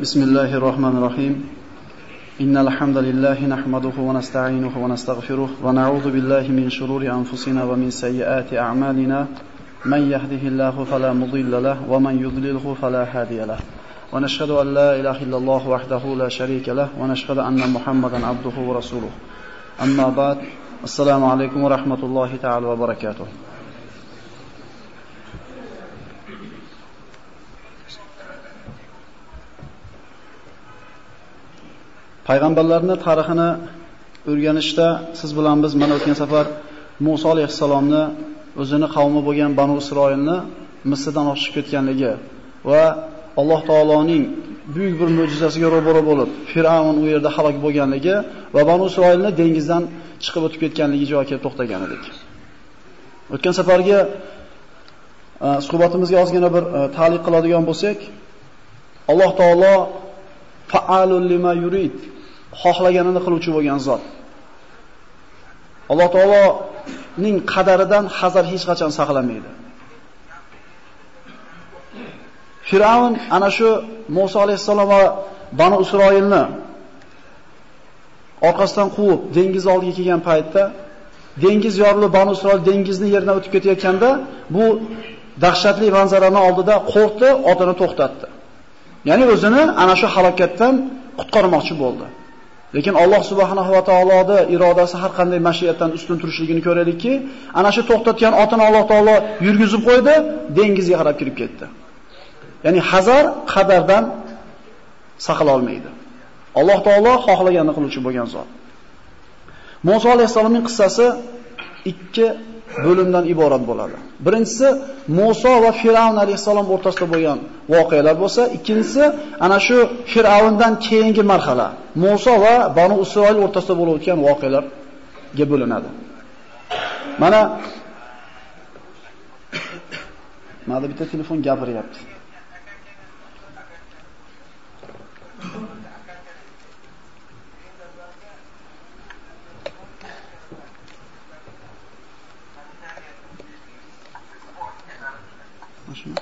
بسم الله الرحمن الرحيم. إن الحمد لله نحمده ونستعينه ونستغفره ونعوذ بالله من شرور أنفسنا ومن سيئات أعمالنا. من يهده الله فلا مضل له ومن يضلله فلا هادي له. ونشهد أن لا إله إلا الله وحده لا شريك له ونشهد أن محمدا عبده ورسوله. أما بعد السلام عليكم ورحمة الله تعالى وبركاته. Payg'ambarlarni tarixini o'rganishda siz bilan biz mana o'tgan safar Musa alayhissalomni o'zini qavmi bo'lgan Banu Isroilni Misrdan oshib ketganligi va Alloh taoloning buyuk bir mo'jizasiga ro'baro bo'lib, Fir'avn u yerda halok bo'lganligi va Banu Isroilni dengizdan chiqib o'tib ketganligi joyiga kelib to'xtagan edik. O'tgan safargi e, suhbatimizga ozgina bir e, ta'liq qiladigan bo'lsak, Alloh taolo fa'alul lima yurid xohlaganini qiluvchi bo'lgan zot. Alloh taoloning qadaridan hazar hech qachon saqlamaydi. Firavn ana shu Musa alayhissalom va Banu Isroilni orqasidan quvib dengiz oldiga kelgan paytda dengiz yorilib Banu Isroil dengizni yerdan o'tib ketayotganda bu dahshatli manzarani oldida qo'rqdi, otini to'xtatdi. Ya'ni o'zini ana shu halokatdan qutqarmoqchi bo'ldi. Lekin Alloh subhanahu va taoloning irodasi har qanday mashiyatdan ustun turishligini ko'raylikki, ana shu to'xtatgan otini Alloh taolo yurgizib qo'ydi, dengizga qarab kirib ketdi. Ya'ni hazar qadardan saqla olmaydi. Alloh taolo xohlaganini qiluvchi bo'lgan zot. Musa alayhisolamning qissasi ikki bo'limdan iborat bo'ladi. Birinchisi Musa va Firavn alayhisalom o'rtasida bo'lgan voqealar bo'lsa, ikkinchisi ana shu Firavndan keyingi marhala, Musa va Banu Isroil o'rtasida bo'lib o'tgan voqealarga bo'linadi. Mana mana bitta telefon gapiryapti. Shuni.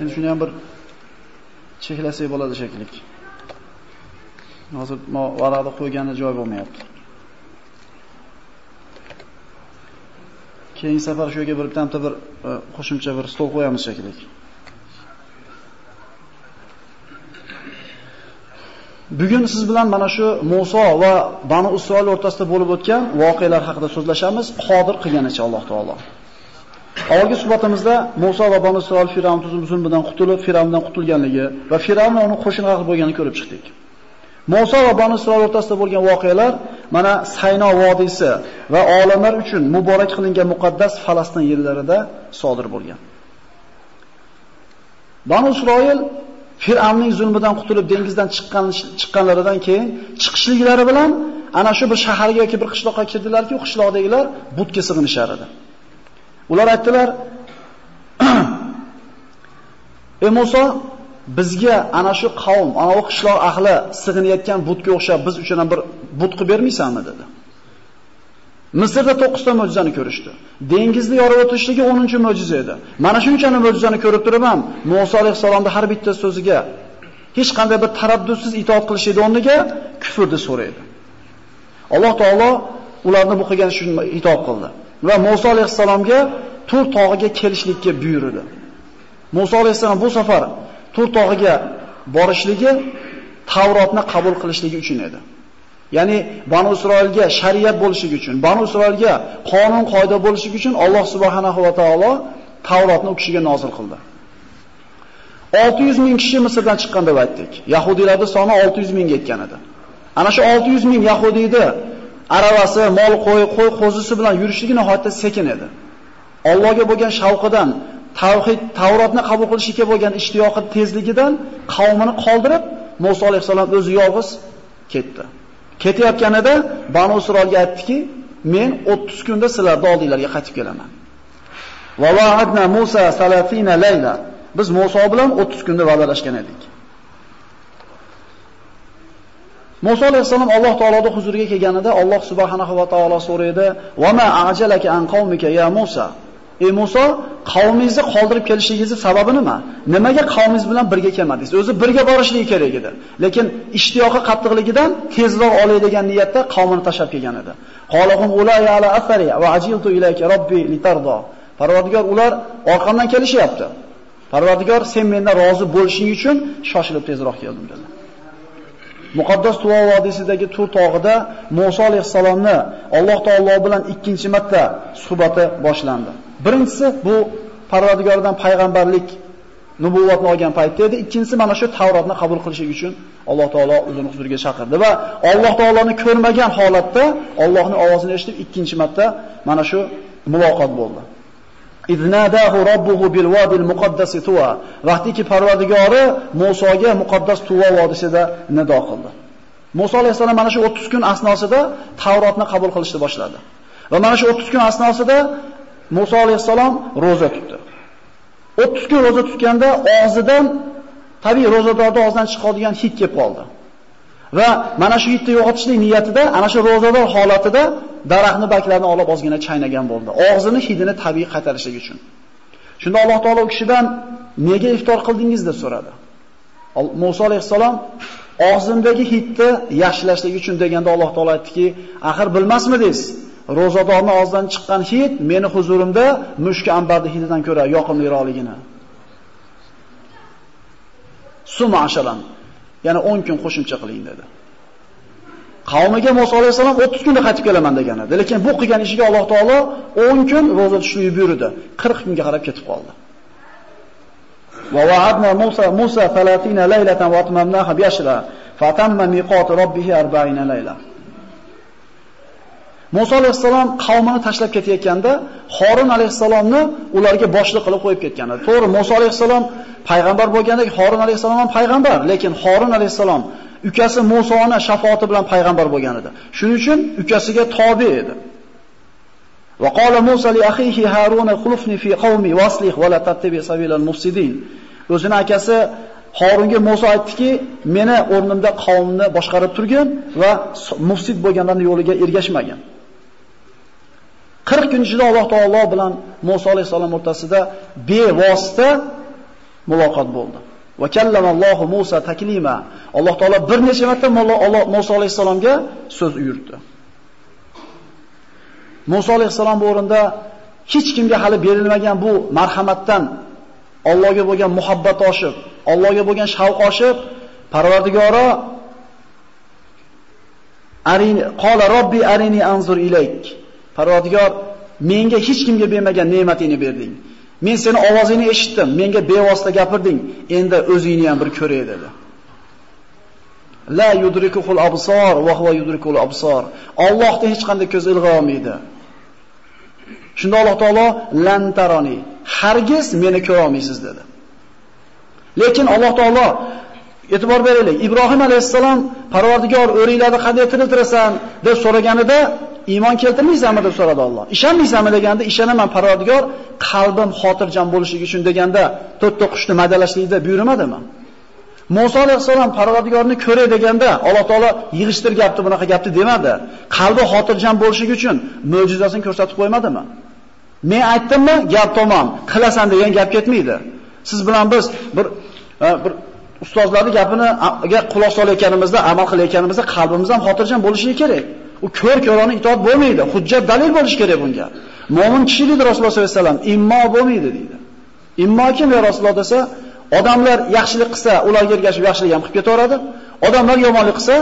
Endi shuni ham bir cheklasak bo'ladi shekilli Hozir varaqda qo'ygani joy bo'lmayapti. Keyingi safar shu yerga bir bitta bir e, qo'shimcha bir stol qo'yamiz shekilli Bugun siz bilan mana shu Musa va Banu Isroil o'rtasida bo'lib o'tgan voqealar haqida so'zlashamiz. Qodir qilganicha Alloh taolo. Avvalgi suhbatimizda Musa va Banu Isroil Firavn zulmidan qutulib, Firavndan qutulganligi va Firavn uni qo'shin qilib bo'lganini ko'rib chiqdik. Musa va Banu Isroil o'rtasida bo'lgan voqealar mana Sayno vodiysi va olamlar uchun muborak qilingan muqaddas Falastin yerlarida sodir bo'lgan. Banu Isroil Fir'avnning zulmidan qutulib dengizdan chiqqan chiqqanlaridan keyin chiqishliklari bilan ana shu bir shaharga yoki bir qishloqqa kirdilarki, u qishloqdagilar butga sig'inishar edi. Ular aytdilar: "Ey Musa, bizga ana shu qavm, ana u qishloq ahli sig'inayotgan butga o'xshab biz uchun ham bir but qilib bermaysanmi?" dedi. Misrda 9 ta mo'jizani ko'rishdi. Dengizni yorib o'tishligi 10-mo'jiza edi. Mana shunchani mo'jizani ko'rib turib ham Musa alayhisolamning har bitta so'ziga hech qanday bir taraddudsiz itoat qilishdi o'rniga kufrni so'raydi. Alloh taolo ularni bu qilgan shuni itoat qildi va Musa alayhisalomga Tur tog'iga kelishlikka buyurdi. Musa alayhisalom bu safar Tur tog'iga borishligi Tavrotni qabul qilishligi uchun edi. Ya'ni Banu Isroilga shariat bo'lishi uchun, Banu Isroilga qonun qoida bo'lishi uchun Alloh subhanahu va taolo Tavrotni u kishiga nozil qildi. 600 ming kishi Misrdan chiqqan deb aytdik. Yahudiylarning soni 600 mingga yetgan edi. Ana shu 600 ming yahudiyni aravasi, mol qo'y, qo'y qo'zisi bilan yurishligi nihoyatda sekin edi. Allohga bo'lgan shavqidan, tavhid, Tavrotni qabul qilishga bo'lgan ishtiyoqi tezligidan qavmini qoldirib, Musa alayhisalom o'zi yolg'iz ketdi. Ketayotganida Banu Isroilga aytdiki, men 30 kunda sizlarni oldinglarga qaytib kelaman. Va va'adna Musa 30 layla. Biz Musa bilan 30 kunda va'dalashgan edik. Musa alayhisalom Alloh taoloning huzuriga kelganida Alloh subhanahu va taolo so'raydi: "Va ma ajalaka an qaumika ya Musa?" Ey Musa, qavmingizni qoldirib kelishingizning sababi nima? Nimaga qavmingiz bilan birga kelmadingiz? O'zi birga borishligi kerak edi. Lekin ishtiyoqi qattiqligidan tezroq olay degan niyatda qavmini tashlab kelgan edi. Qolahum ulay ala asari va ajiltu ilayka robbi litardo. Parvardigor ular orqamdan kelishyapti. Parvardigor sen mendan rozi bo'lishing uchun shoshilib tezroq keldim dedi. Muqaddas Tuvo vodiysidagi Tur tog'ida Musa alayhisalomni Alloh taolo bilan ikkinchi marta suhbati boshlandi. Birinchisi bu Parvardigordan payg'ambarlik nubuvvatni olgan paytda edi. Ikkinchisi mana shu Tavrotni qabul qilish uchun Alloh taolo o'zini huzuriga chaqirdi va Alloh taoloni ko'rmagan holatda Allohning ovozini eshitib ikkinchi marta mana shu muloqot bo'ldi. Iznadahu robbuhu bil vodil muqaddas tuva. Vaqtiki Parvardigori Musoga muqaddas Tuva vodisida nido qildi. Musa alayhisalom mana shu 30 kun asnosida Tavrotni qabul qilishni boshladi. Va mana shu 30 kun asnosida Musa alayhissalom roza tutdi. 30 kun roza tutganda og'zidan tabiiy rozadorda og'zidan chiqadigan hid kelib qoldi. Va mana shu hidni yo'qotishlik niyatida ana shu rozador holatida daraxtni baklarini olib ozgina chaynagan bo'ldi. Og'zini hidini tabiiy qaytarishlik uchun. Shunda Alloh taolo u kishidan nega iftor qildingiz deb so'radi. Musa alayhissalom og'zimdagi hidni yaxshilashlik uchun deganda Alloh taolo aytdiki, axir bilmasmidingiz? Ro'zadorni og'zidan chiqqan hid meni huzurimda mushk ambarni hididan ko'ra yoqimliroqligini. Suma ashalan. Ya'ni 10 kun qo'shimcha qiling dedi. Qavmiga Musa alayhisalom 30 kunda qaytib kelaman degan edi. Lekin bu qilgan ishiga Alloh taolo 10 kun roza tutishni buyurdi. 40 kunga qarab ketib qoldi. Va va'adna Musa Musa 30 laylatan wa atmamnaha bi ashra fatamma miqat robbih 40 layla. Musa alayhissalom qavmini tashlab ketayotganda Xorin alayhissalomni ularga boshliq qilib qo'yib ketgan. To'g'ri, Musa alayhissalom payg'ambar bo'lgandek Xorin alayhissalom ham payg'ambar, lekin Xorin alayhissalom ukasi Musoni shafoati bilan payg'ambar bo'lgan edi. Shuning uchun ukasiga tobe edi. Va qala Musa li akhihi Harun khulufni fi qawmi waslih va la tattabi sabilal mufsidin. O'zining akasi Harunga Musa aytdiki, meni o'rnimda qavmni boshqarib turgin va mufsid bo'lganlarning yo'liga ergashmagan. 40 kun ichida Alloh taolo bilan Musa alayhisalom o'rtasida bevosita muloqot bo'ldi. Va kallamallohu Musa taklima. Alloh taolo bir necha marta Musa alayhisalomga so'z uyurtdi. Musa alayhisalom bu o'rinda hech kimga hali berilmagan bu marhamatdan Allohga bo'lgan muhabbat oshib, Allohga bo'lgan shavq oshib, Parvardigoro arini qola robbi arini anzur ilayk. Parvardigor, menga hech kimga bermagan ne'matingni berding. Men seni ovozingni eshitdim, menga bevosita gapirding, endi o'zingni ham bir ko'ray dedi. La yudrikuhul absor va huwa yudrikul absor. Allohda hech qanday ko'z ilg'a olmaydi. Shunda Alloh taolo lan taroni, hargiz meni ko'ra olmaysiz dedi. Lekin Alloh taolo e'tibor beraylik. Ibrohim alayhissalom Parvardigor o'ringlarni qanday tiriltirasan deb so'raganida iymon keltirmaysanmi deb so'radi Alloh. Ishonmaysanmi deganda ishonaman Parvardigor, qalbim xotirjam bo'lishligi uchun deganda to'rtta qushni madalashlikda buyurmadimi? Musa alayhissalom Parvardigorni ko'ray deganda Alloh taolo yig'ishtirgapti, bunaqa gapni demadi. Qalbi xotirjam bo'lishligi uchun mo'jizasini ko'rsatib qo'ymadimi? Men aytdimmi, gap tamom. Qilasan degan gap ketmaydi. Siz bilan biz bir e, bir ustozlarning gapini quloq solayotganimizda, amal qilayotganimizda qalbimiz ham xotirjam bo'lishi kerak. U ko'r ko'roni itoat bo'lmaydi. Hujjat dalil bo'lishi kerak bunga. Mo'min kishi dedi Rasululloh sollallohu alayhi vasallam, immo bo'lmaydi deydi. Immo kim ya Rasululloh desa, odamlar yaxshilik qilsa, ularga ergashib yaxshilik ham qilib ketaveradi. Odamlar yomonlik qilsa,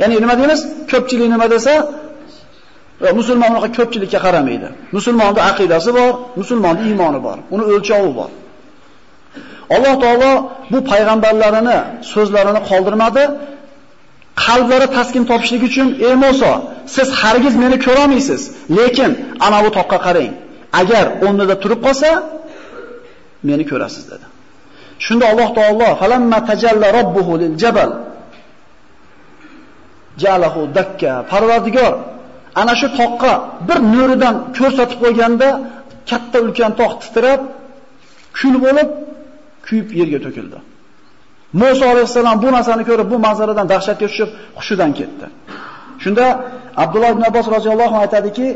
ya'ni nima deymiz? Ko'pchilik nima desa, musulmon unaqa ko'pchilikka qaramaydi. Musulmonning aqidasi bor, musulmonning iymoni bor. Uni o'lchovi bor. Alloh taolo bu payg'ambarlarini so'zlarini qoldirmadi, qalblari taskin topishlik uchun ey Musa, siz hargiz meni ko'ra olmaysiz, lekin ana bu toqqa qarang. Agar o'rnida turib qolsa, meni ko'rasiz dedi. Shunda Alloh taolo falamma tajalla robbuhu lil jabal jalahu dakka Parvardigor ana shu toqqa bir nuridan ko'rsatib qo'yganda katta ulkan tog' titrab, kul bo'lib, kuyib yerga to'kildi. Musa alayhissalom bu narsani ko'rib, bu manzaradan dahshatga tushib, hushidan ketdi. Shunda Abdulloh ibn Abbos roziyallohu anhu aytadiki,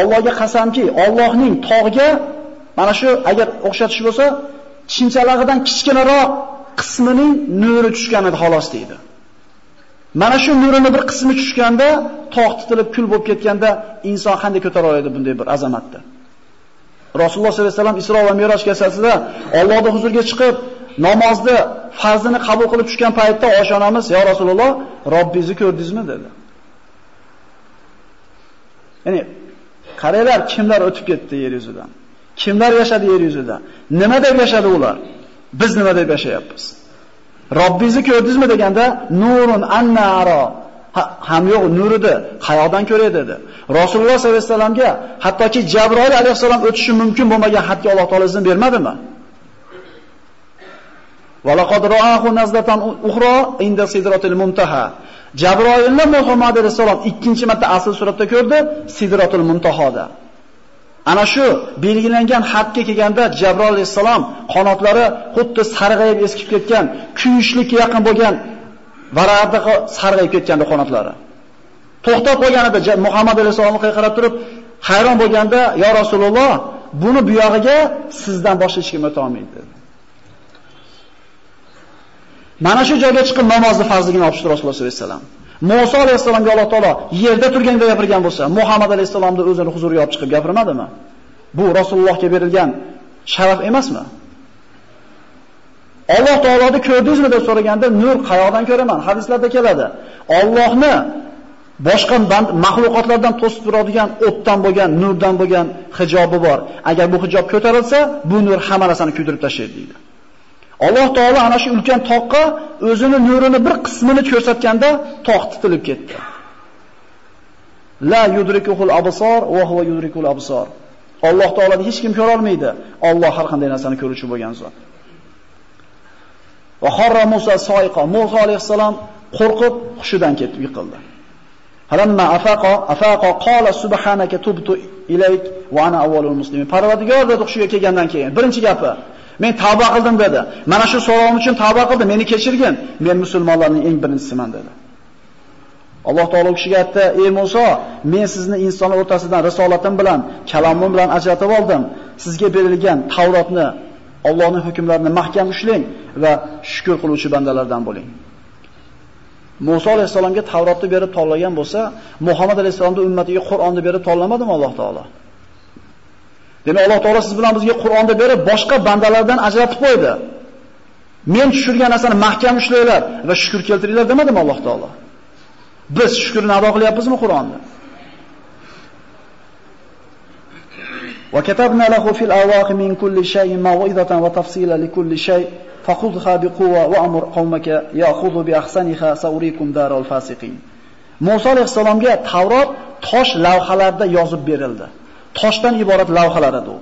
Allohga qasamki, Allohning tog'ga mana shu agar o'xshatish bo'lsa, chinchalag'idan kichkinaroq qismining nuri tushgan edi xolos deydi. Mana shu nurini bir qismi tushganda, tog' titilib kul bo'lib ketganda inson qanday ko'tara oladi bunday bir azamatni? Rasululloh sollallohu alayhi vasallam Isro va Miroj kechasida Allohning huzuriga chiqib, namozni farzini qabul qilib tushgan paytda oshonamiz, "Ya Rasululloh, Robbingizni ko'rdingizmi?" dedi. Ya'ni qaranglar, kimlar o'tib ketdi yer yuzidan? Kimlar yashadi yer yuzida? Nima deb yashadi ular? Biz nima deb yashayapmiz? Robbingizni ko'rdingizmi deganda nurun annara ham yo'q nuridi qayoqdan ko'ray dedi. Rasululloh sollallohu alayhi vasallamga hattoki Jabroil alayhisalom o'tishi mumkin bo'lmagan xatga Alloh taolo izn bermadimi? Laqad ra'ahu nazlatan ukhra inda sidratil muntaha. Jabroilni Muhammad alayhisalom ikkinchi marta asl suratda ko'rdi, Sidratul Muntahoda. Ana shu belgilangan xatga kelganda Jabroil alayhisalom qanotlari xuddi sarg'ayib eskib ketgan, kuyishlikka yaqin bo'lgan varaqda sarg'ayib ketgan qanotlari. To'xtab qolganida Muhammad alayhisalomga qarab turib, hayron bo'lganda, "Ya Rasululloh, buni bu yog'iga sizdan boshqa hech kim o'ta olmaydi" dedi. Mana shu joyga chiqib namozni farzligini olishdi Rasululloh sollallohu alayhi vasallam. Musa alayhisalomga Alloh taolo yerda turganda gapirgan bo'lsa, Muhammad alayhisalomni o'zini huzuriga olib chiqib gapirmadimi? Bu Rasulullohga berilgan sharaf emasmi? Alloh taoloni ko'rdingizmi deb so'raganda, nur qayoqdan ko'raman? Hadislarda keladi. Allohni boshqa mahluqotlardan to'sib turadigan o'tdan bo'lgan, nurdan bo'lgan hijobi bor. Agar bu hijob ko'tarilsa, bu nur hamma narsani kuydirib tashlaydi deydi. Alloh taolo ana shu ulkan toqqa o'zini nurini bir qismini ko'rsatganda toq titilib ketdi. La yudrikuhul absar va huwa yudrikul absar. Alloh taolani hech kim ko'ra olmaydi. Alloh har qanday narsani ko'ruvchi bo'lgan zot. Va harra Musa soyqa, Musa alayhisalom qo'rqib hushidan ketib yiqildi. Halamma afaqa afaqa qala subhanaka tubtu ilayk va ana awwalul muslimin. Parvardigor dedi hushiga kelgandan keyin birinchi gapi Men tavba qildim dedi. Mana shu so'rovim uchun tavba qildim, meni kechirgin. Men musulmonlarning eng birinchisiman dedi. Alloh taolo kishiga aytdi: "Ey Musa, men sizni insonlar o'rtasidan risolatim bilan, kalomim bilan ajratib oldim. Sizga berilgan Tavrotni, Allohning hukmlarini mahkam ushlang va shukr qiluvchi bandalardan bo'ling." Musa alayhisalomga Tavrotni berib tanlagan bo'lsa, Muhammad alayhisalomning ummatiga Qur'onni berib tanlamadimi Alloh taolo? Demak, Alloh taolo siz bilan bizga Qur'onda berib, boshqa bandalardan ajratib qo'ydi. Men tushirgan narsani mahkam ushlanglar va shukr keltiringlar demadimi Alloh taolo? Biz shukrni ado qilyapmizmi Qur'onda? Wa katabna lahu fil awaqi min kulli shay'in maw'izatan wa tafsilan li kulli shay' faqudha biquwwa wa amur qaumaka ya'khudhu bi ahsaniha sa'urikum daral fasiqin. Musa alayhisalomga Tavrot tosh lavhalarda yozib berildi. Toshdan iborat lavhalar edi u.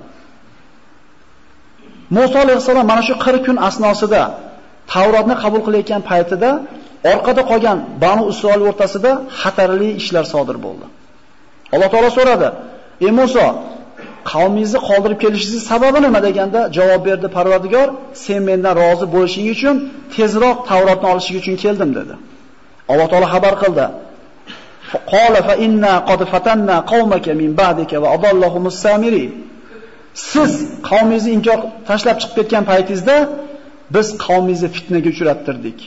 Musa alayhissalom mana shu 40 kun asnosida Tavrotni qabul qilayotgan paytida orqada qolgan Banu Isroil o'rtasida xatarli ishlar sodir bo'ldi. Alloh taolo so'radi: "Ey Musa, qavmingizni qoldirib kelishingiz sababi nima?" deganda javob berdi Parvardigor: "Sen mendan rozi bo'lishing uchun tezroq Tavrotni olishing uchun keldim" dedi. Alloh taolo xabar qildi: Qala fa inna qad fatanna qaumaka min ba'dika va adallahumus samiri. Siz qavmingizni inkor tashlab chiqib ketgan paytingizda biz qavmingizni fitnaga uchrattirdik.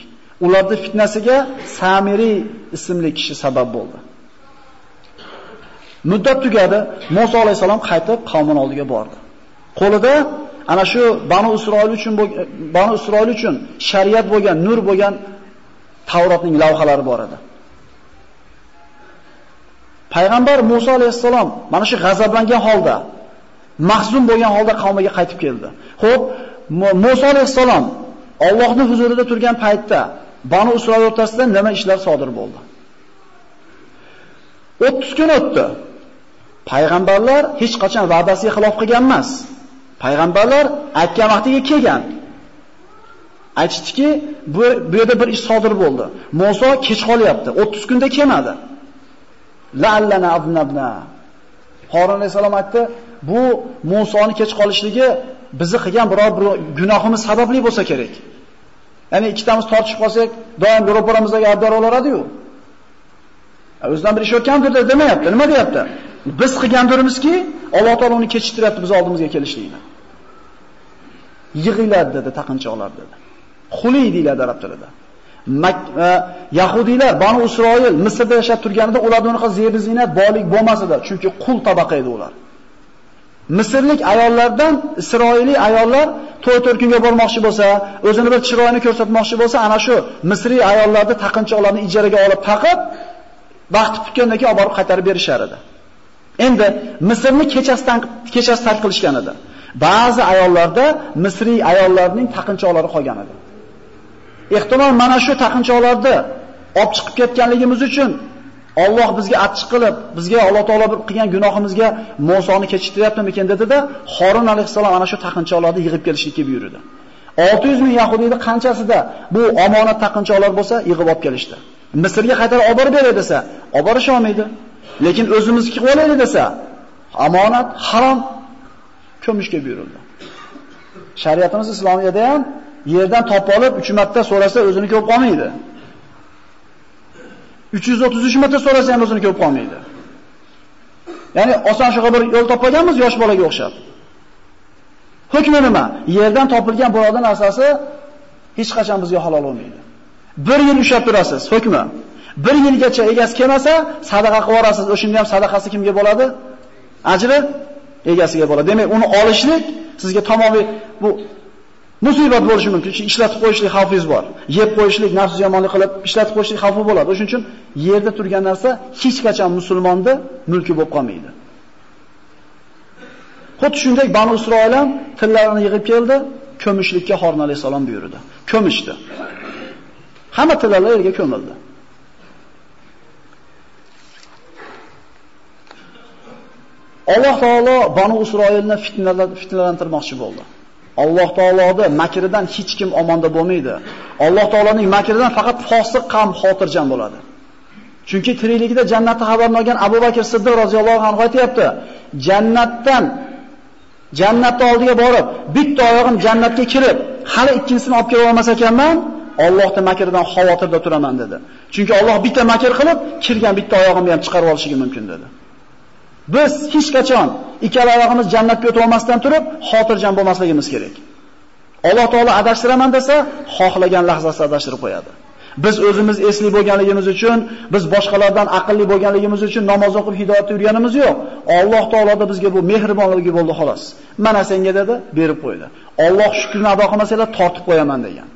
Ularni fitnasiga Samiri ismli kishi sabab bo'ldi. Muddat tugadi, Musa alayhisalom qaytib qavmini oldiga bordi. Qo'lida ana shu Banu Isroil uchun Banu Isroil uchun shariat bo'lgan, nur bo'lgan Tavrotning lavhalari bor edi. Payg'ambar Musa alayhissalom mana shu g'azablangan holda, mahzun bo'lgan holda qavmiga qaytib keldi. Xo'p, Musa alayhissalom Allohning huzurida turgan paytda Banu Isroil o'rtasida nima ishlar sodir bo'ldi? 30 kun o'tdi. Payg'ambarlar hech qachon va'dasiga xilof qilgan emas. Payg'ambarlar aytgan vaqtiga kelgan. Aytishdiki, bu bu yerda bir ish sodir bo'ldi. Musa kech qolyapti. 30 kunda kelmadi. La'allana abnabna. Xoron alayhisalom aytdi, bu Musoni kech qolishligi bizni qilgan biror bir gunohimiz sababli bo'lsa kerak. Ya'ni ikkitamiz tortishib qolsak, doim ro'paramizdagi aybdor olaradi-yu. O'zidan bir ish o'tgandir demayapti. Nima deyapti? Biz qilgandirimizki, Alloh taolo uni kechiktiryapti biz oldimizga kelishligini. Yig'iladi dedi taqinchoqlar dedi. Xuli deyiladi arab tilida. E, yahudiylar Banu Isroil Misrda yashab turganida ularda unaqa zebi zinat, boylik bo'lmas edi, chunki qul tabaqa edi ular. Misrlik ayollardan Isroiliy ayollar to'y to'rkunga bormoqchi bo'lsa, o'zini bir chiroyini ko'rsatmoqchi bo'lsa, ana shu Misriy ayollarni taqinchoqlarni ijaraga olib taqib, vaqt tutgandan keyin olib borib qaytarib berishar edi. Endi Misrni kechasidan kechasi tark qilishgan edi. Ba'zi ayollarda Misriy ayollarning taqinchoqlari qolgan edi. Ehtimol mana shu taqinchoqlarni olib chiqib ketganligimiz uchun Alloh bizga achchiq qilib, bizga Alloh taolo bir qilgan gunohimizga Musoni kechiktiryaptimikin dedi-da, Xorin alayhisalom ana shu taqinchoqlarni yig'ib kelishlikka buyurdi. 600 ming yahudiyni qanchasida bu omonat taqinchoqlar bo'lsa, yig'ib olib kelishdi. Misrga qaytarib olib borib beray desa, olib borisha olmaydi. Lekin o'zimizniki qilib olaylik desa, omonat harom ko'mishga buyurildi. Shariatimiz islomiyada ham yerdan topib olib 3 marta so'rasa o'zini ko'p qolmaydi. 333 marta so'rasa ham o'zini ko'p qolmaydi. Ya'ni oson shuga bir yo'l topganmiz yosh bolaga o'xshab. Hukmi nima? Yerdan topilgan birodar narsasi hech qachon bizga halol bo'lmaydi. 1 yil ushlab turasiz, hukmi. 1 yilgacha egasi kelmasa, sadaqa qilib yuborasiz. O'shunda ham sadaqasi kimga bo'ladi? Ajri egasiga bo'ladi. Demak, uni olishlik sizga tamomiy bu musibat bo'lishi mumkin. Chunki ishlatib qo'yishlik xavfingiz bor. Yeb qo'yishlik, nafs yomonlik qilib ishlatib qo'yishlik xavfi bo'ladi. O'shuning uchun yerda turgan narsa hech qachon musulmonda mulki bo'lib qolmaydi. Xuddi shunday Banu Isroil ham tillarini yig'ib keldi, ko'mishlikka Xorna alayhisalom buyurdi. Ko'mishdi. Hamma tillarlar yerga ko'mildi. Alloh taolo Banu Isroilni fitnalantirmoqchi bo'ldi. Alloh taoloning makridan hech kim omonda bo'lmaydi. Alloh taoloning makridan faqat fosiq qam xotirjam bo'ladi. Chunki tirikligida jannatni xabarini olgan Abu Bakr Siddiq roziyallohu anhu aytayapti, jannatdan jannatni oldiga borib, bitta oyog'im jannatga kirib, hali ikkinchisini olib kela olmas ekanman, Allohning makridan xavotirda turaman dedi. Chunki Alloh bitta makr qilib, kirgan bitta oyog'imni ham chiqarib olishi mumkin dedi. Biz hech qachon ikkala oyog'imiz jannatga o'tib olmasdan turib, xotirjam bo'lmasligimiz kerak. Alloh taolo adashtiraman desa, xohlagan lahzasida adashtirib qo'yadi. Biz o'zimiz esli bo'lganligimiz uchun, biz boshqalardan aqlli bo'lganligimiz uchun namoz o'qib hidoyatda yurganimiz yo'q. Alloh taoloda bizga bu mehribonligi bo'ldi xolos. Mana senga dedi, berib qo'ydi. Alloh shukrini ado qilmasanglar tortib qo'yaman degan.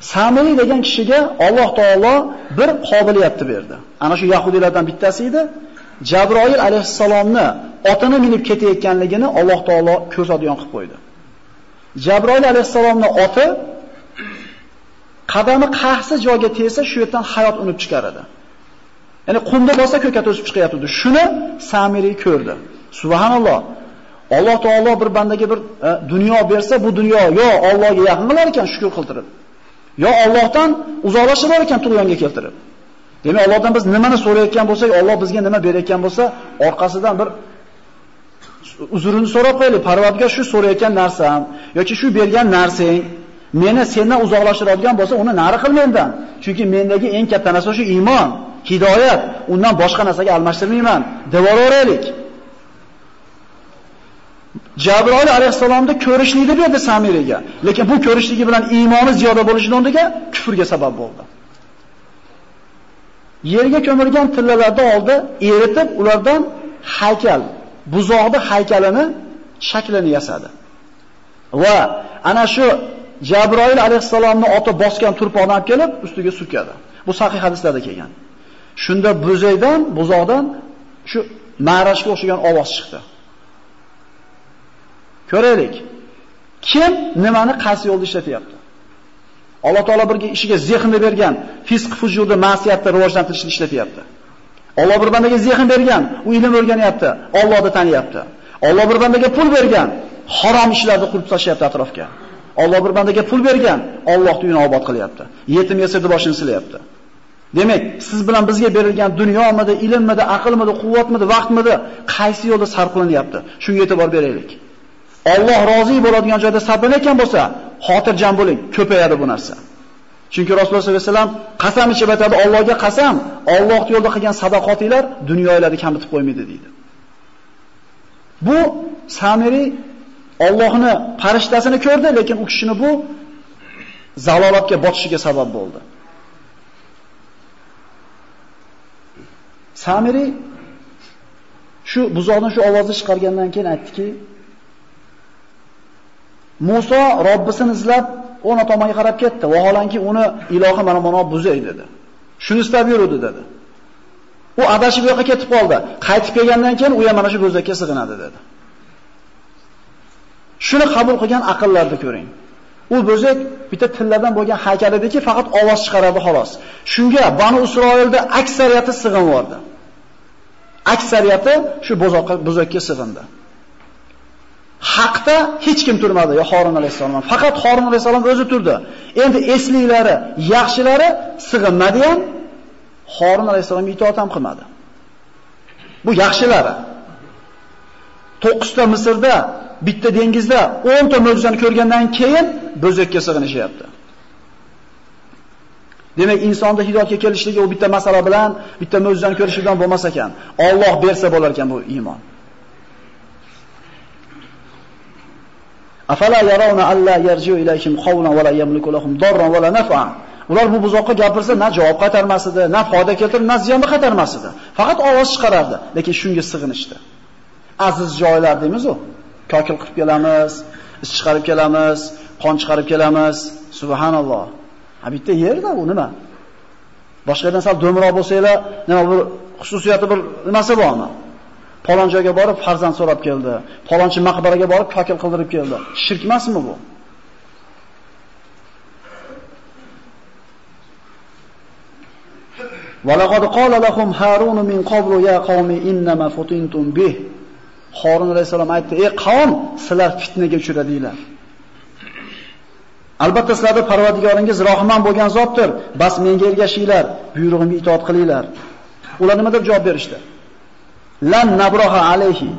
Samiri degan kishiga Alloh taolo bir qobiliyatni berdi. Ana shu yahudiylardan bittasi edi. Jabroil alayhissalomni otini minib ketayotganligini Alloh taolo ko'z qilib qo'ydi. Jabroil alayhissalomning oti qadami qaysi joyga tegsa, shu yerdan hayot unib chiqaradi. Ya'ni qumda bo'lsa ko'kat o'sib chiqayapti. Shuni Samiri ko'rdi. Subhanalloh. Alloh taolo bir bandaga bir e, dunyo bersa, bu dunyo yo Allohga yaqin qilar ekan, shukr qildirib. Yo Allohdan uzoqlashib ekan turganga keltirib. Demak, Allohdan biz nimani so'rayotgan bo'lsak, Alloh bizga nima berayotgan bo'lsa, orqasidan bir uzrini so'rab qo'yaylik. Parvardigor shu so'rayotgan narsam yoki shu bergan narsang meni sendan uzoqlashtiradigan bo'lsa, uni nari qil mendan. Chunki mendagi eng katta narsa shu iymon, hidoyat. Undan boshqa narsaga almashtirmayman. Devoraveraylik. Jabroil alayhissalomni ko'rishlikni berdi Samiraga, Lekin bu ko'rishligi bilan iymoni ziyoda bo'lishidan o'rniga kufrga sabab bo'ldi. Yerga ko'milgan tillalarni oldi, eritib, ulardan haykal, buzoqni haykalini shaklini yasadi. Va ana shu Jabroil alayhissalomni oti bosgan turpoqni olib kelib, ustiga surkadi. Bu sahih hadislarda kelgan. Shunda buzaydan, buzoqdan shu ma'rashga o'xshagan ovoz chiqdi. Ko'raylik. Kim nimani qaysi yo'lda ishlatyapti? Alloh taolo birga ishiga zehnni bergan, fisq fujurda ma'siyatni rivojlantirishni ishlatyapti. Alloh bir bandaga zehn bergan, u ilm o'rganyapti, Allohni taniyapti. Alloh bir bandaga pul bergan, harom ishlarni qurib tashlayapti atrofga. Alloh bir bandaga pul bergan, Allohni uyini obod qilyapti. Yetim yesirni boshini silayapti. Demak, siz bilan bizga berilgan dunyomidi, ilmmidi, aqlmidi, quvvatmidi, vaqtmidi, qaysi yo'lda sarflanyapti? Shunga e'tibor beraylik. Alloh rozi bo'ladigan joyda sarflanayotgan bo'lsa, xotirjam bo'ling, ko'payadi bu narsa. Chunki Rasululloh sollallohu alayhi vasallam qasam ichib aytadi, Allohga qasam, Alloh yo'lida qilgan sadaqotinglar dunyolarni kamitib qo'ymaydi deydi. Bu Samiri Allohni farishtasini ko'rdi, lekin u kishini bu zalolatga botishiga sabab bo'ldi. Samiri shu buzoqdan shu ovozni chiqargandan keyin aytdiki, Musa Robbisini izlab o'na tomonga qarab ketdi. Vaholanki uni ilohi mana buni buzay dedi. Shuni istab yurdi dedi. U adashib yo'qqa ketib qoldi. Qaytib kelgandan keyin u ham mana shu bo'zakka sig'inadi dedi. Shuni qabul qilgan aqllarni ko'ring. U bo'zak bitta tillardan bo'lgan haykal ediki, faqat ovoz chiqaradi xolos. Shunga Banu Isroilda aksariyati sig'invordi. Aksariyati shu bo'zoqqa bo'zakka sig'indi. Haqda hech kim turmadi, yo Xorin alayhisalom. Faqat Xorin alayhisalom o'zi turdi. Endi esliklari, yaxshilari sig'inmadi ham, Xorin alayhisalomga itoat ham qilmadi. Bu yaxshilari. 9 ta Misrda, bitta dengizda 10 ta mo'jizani ko'rgandan keyin bo'zakka sig'inishyapti. Demak, insonda hidoyatga kelishligi u bitta masala bilan, bitta mo'jizani ko'rish bilan bo'lmas ekan. Alloh bersa bo'lar ekan bu iymon. Afala yarawna alla yarji'u ilayhim qawlan wala yamliku lahum darran wala naf'an. Ular bu buzoqqa gapirsa, na javob qaytarmas edi, na foyda keltirib, na ziyonni qaytarmas edi. Faqat ovoz chiqarardi, lekin shunga sig'inishdi. Aziz joylar deymiz u. Kokil qilib kelamiz, is chiqarib kelamiz, qon chiqarib kelamiz. Subhanalloh. Ha bitta yerda u nima? Boshqadan sal do'mroq bo'lsanglar, nima bir xususiyati bir nimasi bormi? Falon joyga borib farzand so'rab keldi. Falonchi maqbaraga borib kokil qildirib keldi. Shirk emasmi bu? Walaqad qala lahum Harun min qablu ya qawmi innama futintum bih. Harun alayhisalom aytdi: "Ey qavm, sizlar fitnaga uchradinglar." Albatta sizlarning Parvardigoringiz rohman bo'lgan zotdir. Bas menga ergashinglar, buyrug'imga itoat qilinglar. Ular nima deb javob berishdi? Lan nabroha alayhi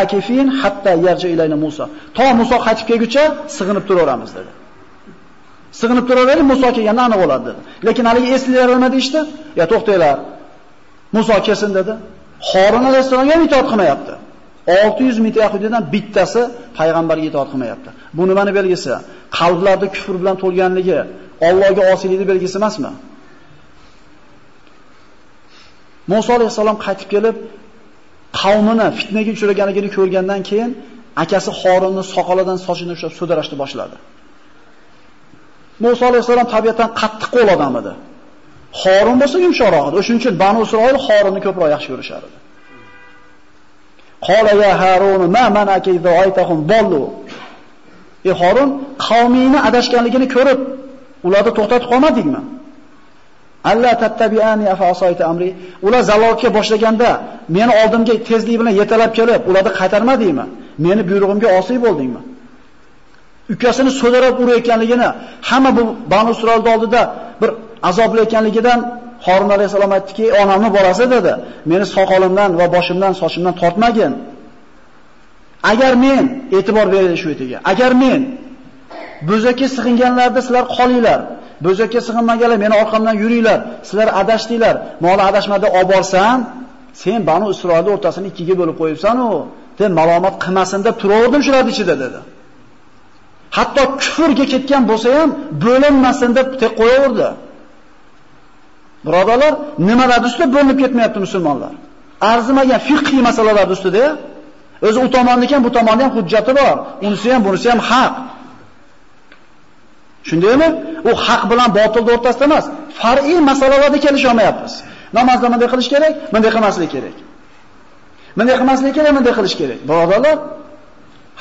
akifin hatta yarji ilayna Musa. To Musa qaytib kelguncha sig'inib turaveramiz dedi. Sig'inib turaverib Musa kelganda aniq bo'ladi dedi. Lekin haligi eslilar nima deyishdi? Ya to'xtanglar. Musa kelsin dedi. Xorin alayhisolamga itoat qilmayapti. 600 ming yahudidan bittasi payg'ambarga itoat qilmayapti. Bu nimani belgisi? Qalblarda kufr bilan to'lganligi, Allohga osiylikni belgisi emasmi? Musa alayhissalom qaytib kelib, qavmini fitnaga uchraganligini ko'rgandan keyin akasi Xorinni soqolidan sochini ushlab sudrashni boshladi. Musa alayhisalom tabiatan qattiq qo'l odam edi. Xorin bo'lsa yumshoqroq edi. O'shuning uchun Banu Isroil Xorinni ko'proq yaxshi ko'rishar edi. Qala ya Harun ma manaka idza aytahum dallu. Ey Xorin, qavmingni adashganligini ko'rib, ularni to'xtatib qolmadingmi? Alla tattabi'ani afa amri. Ular zalotga boshlaganda meni oldimga tezlik bilan yetalab kelib, ularni qaytarmadingmi? Meni buyrug'imga osiy bo'ldingmi? Ukasini so'darib urayotganligini, hamma bu Banu Isroil oldida bir azobli ekanligidan Harun alayhisalom aytdiki, onamni bolasi dedi, meni soqolimdan va boshimdan, sochimdan tortmagin. Agar men e'tibor beraylik shu. Agar men bo'zakka sig'inganlarda sizlar qolinglar. Bo'zakka sig'inmaganlar meni orqamdan yuringlar. Sizlar adashdinglar. Moli adashmadi olib borsam, sen Banu Isroilni o'rtasini ikkiga bo'lib qo'yibsan-u, deb malomat qilmasin deb turaverdim shular ichida dedi. Hatto kufrga ketgan bo'lsa ham bo'linmasin deb tek qo'yaverdi. Birodarlar, nimalar ustida bo'linib ketmayapti musulmonlar? Arzimagan fiqhiy masalalar ustida o'zi u tomonniki ham bu tomonni ham hujjati bor. Unisi ham, bunisi ham haq. Shundaymi? U haq bilan botilni o'rtasida emas, far'iy masalalarda kelisha olmayapmiz. Namozda bunday qilish kerak, bunday qilmaslik kerak. Bunday qilmaslik kerak, bunday qilish kerak. Birodarlar,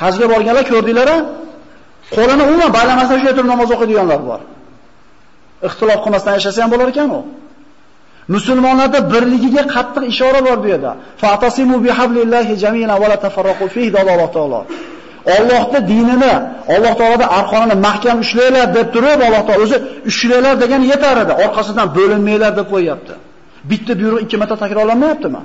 hajga borganlar ko'rdinglar-a? Qo'lini umuman balamasdan shu yerda namoz o'qiydiganlar bor. Ixtilof qilmasdan yashasa ham bo'lar ekan u. Musulmonlarda birligiga qattiq ishora bor bu yerda. Fa'tasimu bihablillahi jami'an va la tafarraqu fihi Alloh taolo. Allohni dinini, Alloh taolada arqonini mahkam ushlanglar deb turib, Alloh taolo o'zi ushlanglar degan yetar edi. Orqasidan bo'linmanglar deb qo'yapti. Bitta buyruq ikki marta takrorlanmayaptimi?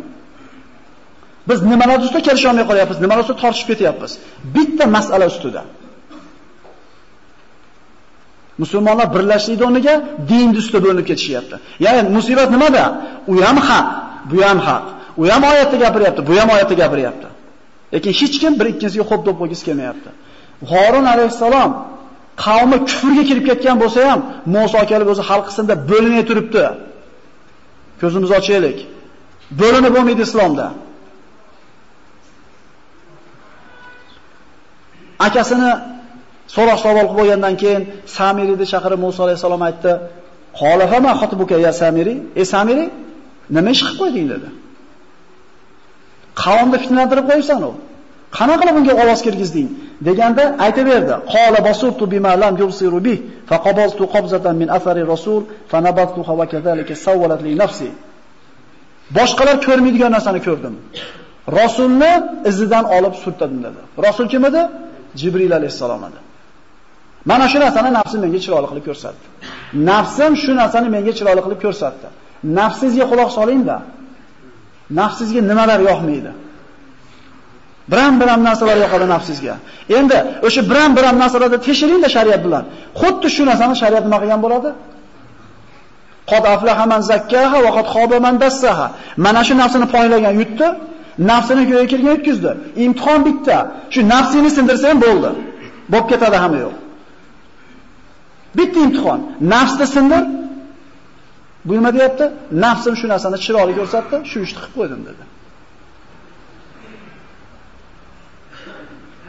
Biz nimalar ustida kelisha olmay qolyapmiz, nimalar ustida tortishib ketyapmiz? Bitta masala ustida. Musulmonlar birlashishdi o'rniga din ustida bo'linib ketishyapti. Ya'ni musibat nimada? U ham haq, bu ham haq. U ham oyatda gapiryapti, bu ham oyatda gapiryapti. Lekin hech kim bir ikkinchisiga xo'p deb bo'lgisi kelmayapti. Harun alayhisalom qavmi kufrga kirib ketgan bo'lsa ham Musa kelib o'zi xalq qismida bo'linib turibdi. Ko'zimizni ochaylik. Bo'linib bo'lmaydi islomda. Akasini so'roq savol qilib bo'lgandan keyin Samiriyni chaqirib Musa alayhisalom aytdi: "Qolafa ma xotibuka ya Samiri? Ey Samiri, nima ish qilib qo'yding?" dedi. Qavmni fitnalantirib qo'ysan u. Qana qilib unga ovoz kirgizding? deganda aytaverdi. Qola basurtu bima lam bih bi, faqabaltu qabzatan min athari rasul, fanabattuha va kadhalika sawwalat li nafsi. Boshqalar ko'rmaydigan narsani ko'rdim. Rasulni izidan olib surtadim dedi. Rasul kim edi? Jibril alayhisalom edi. Mana shu narsani nafsim menga chiroyli qilib ko'rsatdi. Nafsim shu narsani menga chiroyli qilib ko'rsatdi. Nafsingizga quloq solingda, Nafsizga nimalar yoqmaydi? Biram-biram narsalar yoqadi nafsizga. Endi o'sha biram-biram narsalarda tekshiringlar shariat bilan. Xuddi shu narsani shariat nima qilgan bo'ladi? Qod aflaha man zakkaha va qod xoba man dassaha. Mana shu nafsini poylagan yutdi, nafsini ko'yga kirgan yutkizdi. Imtihon bitta. Shu nafsini sindirsa ham bo'ldi. Bo'lib ketadi hamma yo'q. Bitta imtihon. Nafsni sindir. Bu nima deyapti? Nafsim shu narsani chiroyli ko'rsatdi, shu ishni qilib qo'ydim dedi.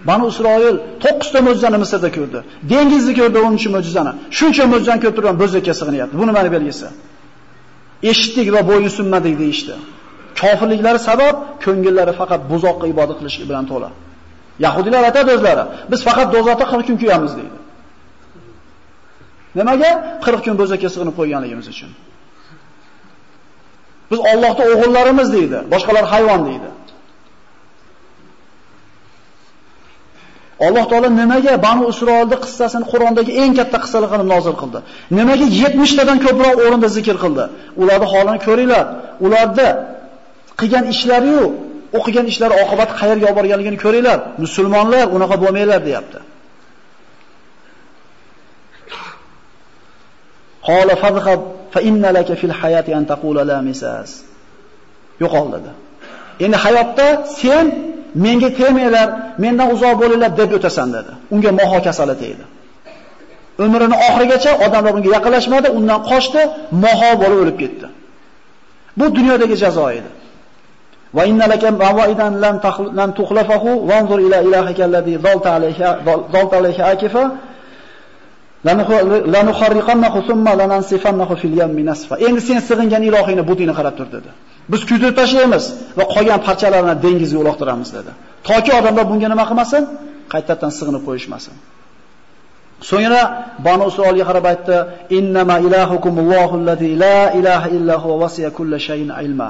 Banu Isroil 9 ta mo'jizani Misrda ko'rdi. Dengizni ko'rdi 10 mo'jizani. Shuncha mo'jizani ko'rib turgan bo'zakka sig'inyapti. Bu nimani belgisi? Eshitdik va bo'yin sunmadik deyishdi. Kofirliklari sabab ko'ngillari faqat buzoqqa ibodat qilish bilan to'la. Yahudilar aytadi o'zlari, biz faqat dozatda 40 kun kuyamiz deydi. Nimaga? 40 kun bo'zakka sig'inib qo'yganligimiz uchun. Biz Allohning o'g'illarimiz deydi, boshqalar hayvon deydi. Alloh taolo nimaga Banu Isroilni qissasini Qur'ondagi eng katta qissalar qilib nozil qildi? Nimaga 70 tadan ko'proq o'rinda zikr qildi? Ularning holini ko'ringlar. Ularda qilgan ishlari-yu, o'qigan ishlari oqibati qayerga olib borganligini ko'ringlar. Musulmonlar unaqa bo'lmanglar, deyapti. Qala fadhhab fa inna laka fil hayati an taqula la misas. Yo'qol dedi. Endi hayotda sen menga tegmanglar, mendan uzoq bo'linglar deb o'tasan dedi. Unga moho kasali tegdi. Umrini oxirigacha odamlar unga yaqinlashmadi, undan qochdi, moho bo'lib o'lib ketdi. Bu dunyodagi jazo edi. Va innalaka mawaidan lam lan tuhlafahu wanzur ila ilahika alladhi dalta alayha dalta alayha akifa lanuharriqannahu summa lanansifannahu fil yammi nasfa. Endi sen sig'ingan ilohingni butingni qarab tur dedi. Biz kuydirib tashlaymiz va qolgan parchalarini dengizga uloqtiramiz dedi. Toki odamlar bunga nima qilmasin? Qaytadan sig'inib qo'yishmasin. So'ngra Banu Isroilga qarab aytdi: "Innama ilahukumullohu allazi la ilaha illa huwa wasiya kulli shay'in ilma."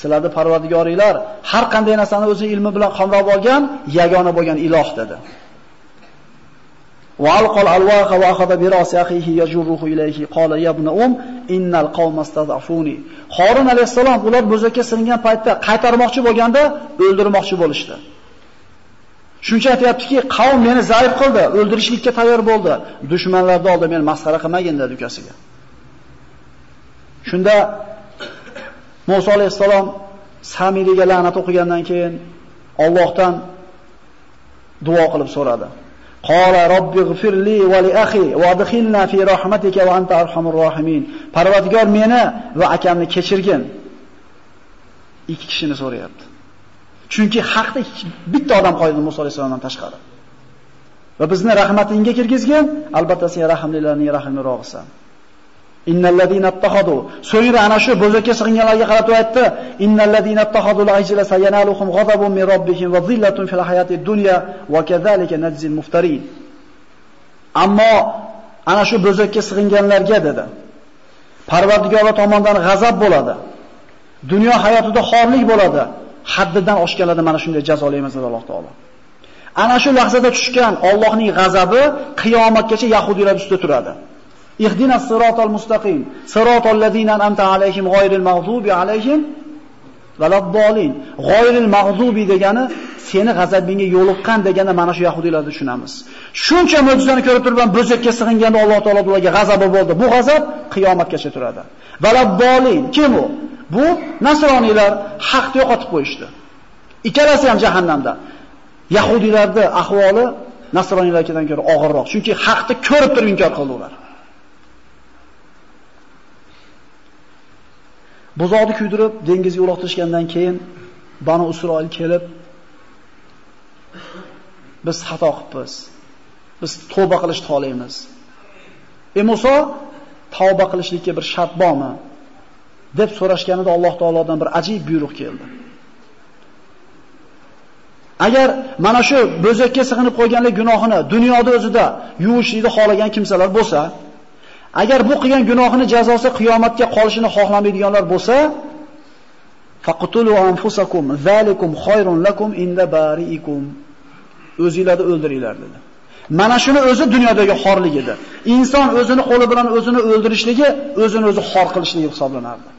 Sizlarning Parvardigoringlar har qanday narsani o'zi ilmi bilan qamrab olgan, yagona bo'lgan iloh dedi. وألقى الألواح وأخذ براس أخيه يجره إليه قال يا ابن أم إن القوم استضعفوني Harun alayhisalom ular bo'zakka silingan paytda qaytarmoqchi bo'lganda o'ldirmoqchi bo'lishdi. Shuncha aytayaptiki, qavm meni zaif qildi, o'ldirishlikka tayyor bo'ldi. Dushmanlarning oldida meni masxara qilmagin dedi ukasiga. Shunda Musa alayhisalom Samiriga la'nat o'qigandan keyin Allohdan duo qilib so'radi. Qala robbi g'firli va li akhi va adkhilna fi rahmatika va anta arhamur rohimin. Parvardigor meni va akamni kechirgin. Ikki kishini so'rayapti. Chunki haqda bitta odam qoldi Musa alayhisolamdan tashqari. Va bizni rahmatingga kirgizgin, albatta sen rahimlilarning rahimlirog'isan. Innallazina ittahadu. So'ngra ana shu bo'zakka sig'inganlarga qaratib aytdi: innallazina ittahadu al-ajla sayanaluhum ghadabun min robbihim va zillatun fil hayati dunya va kadhalika najzil muftarin. Ammo ana shu bo'zakka sig'inganlarga dedi. Parvardigor tomonidan g'azab bo'ladi. Dunyo hayotida xorlik bo'ladi. Haddidan oshganlarda mana shunday jazolaymiz dedi Alloh taolo. Ana shu lahzada tushgan Allohning g'azabi qiyomatgacha yahudiylar ustida turadi. Ihdina siratal mustaqim. Siratal ladzina an'amta alayhim g'oyril maghdubi alayhim Valaddolin, g'oyril mag'zubi degani seni g'azabingga yo'liqqan degani mana shu yahudiylarni tushunamiz. Shuncha mo'jizani ko'rib turibman, bo'zakka sig'inganda Alloh taolo ularga g'azabi bo'ldi. Bu g'azab qiyomatgacha turadi. Valaddolin kim u? Bu nasroniylar haqni yo'qotib qo'yishdi. Ikkalasi ham jahannamda. Yahudiylarning ahvoli nasroniylardan ko'ra og'irroq, chunki haqni ko'rib turib inkor qildilar. Buzoqni kuydirib dengizga uloqtirishgandan keyin Banu Isroil kelib biz xato qilibmiz. Biz tavba qilishni xohlaymiz. E Musa tavba qilishlikka bir shart bormi? deb so'rashganida Alloh taolodan bir ajib buyruq keldi. Agar mana shu bo'zakka sig'inib qo'yganlik gunohini dunyoda o'zida yuvishlikni xohlagan kimsalar bo'lsa, agar bu qilgan gunohini jazosi qiyomatga qolishini xohlamaydiganlar bo'lsa, faqtulu anfusakum zalikum khayrun lakum inda bariikum. O'zingizlarni o'ldiringlar dedi. Mana shuni o'zi dunyodagi xorligidir. Inson o'zini qo'li bilan o'zini o'ldirishligi, o'zini o'zi xor qilishligi hisoblanardi.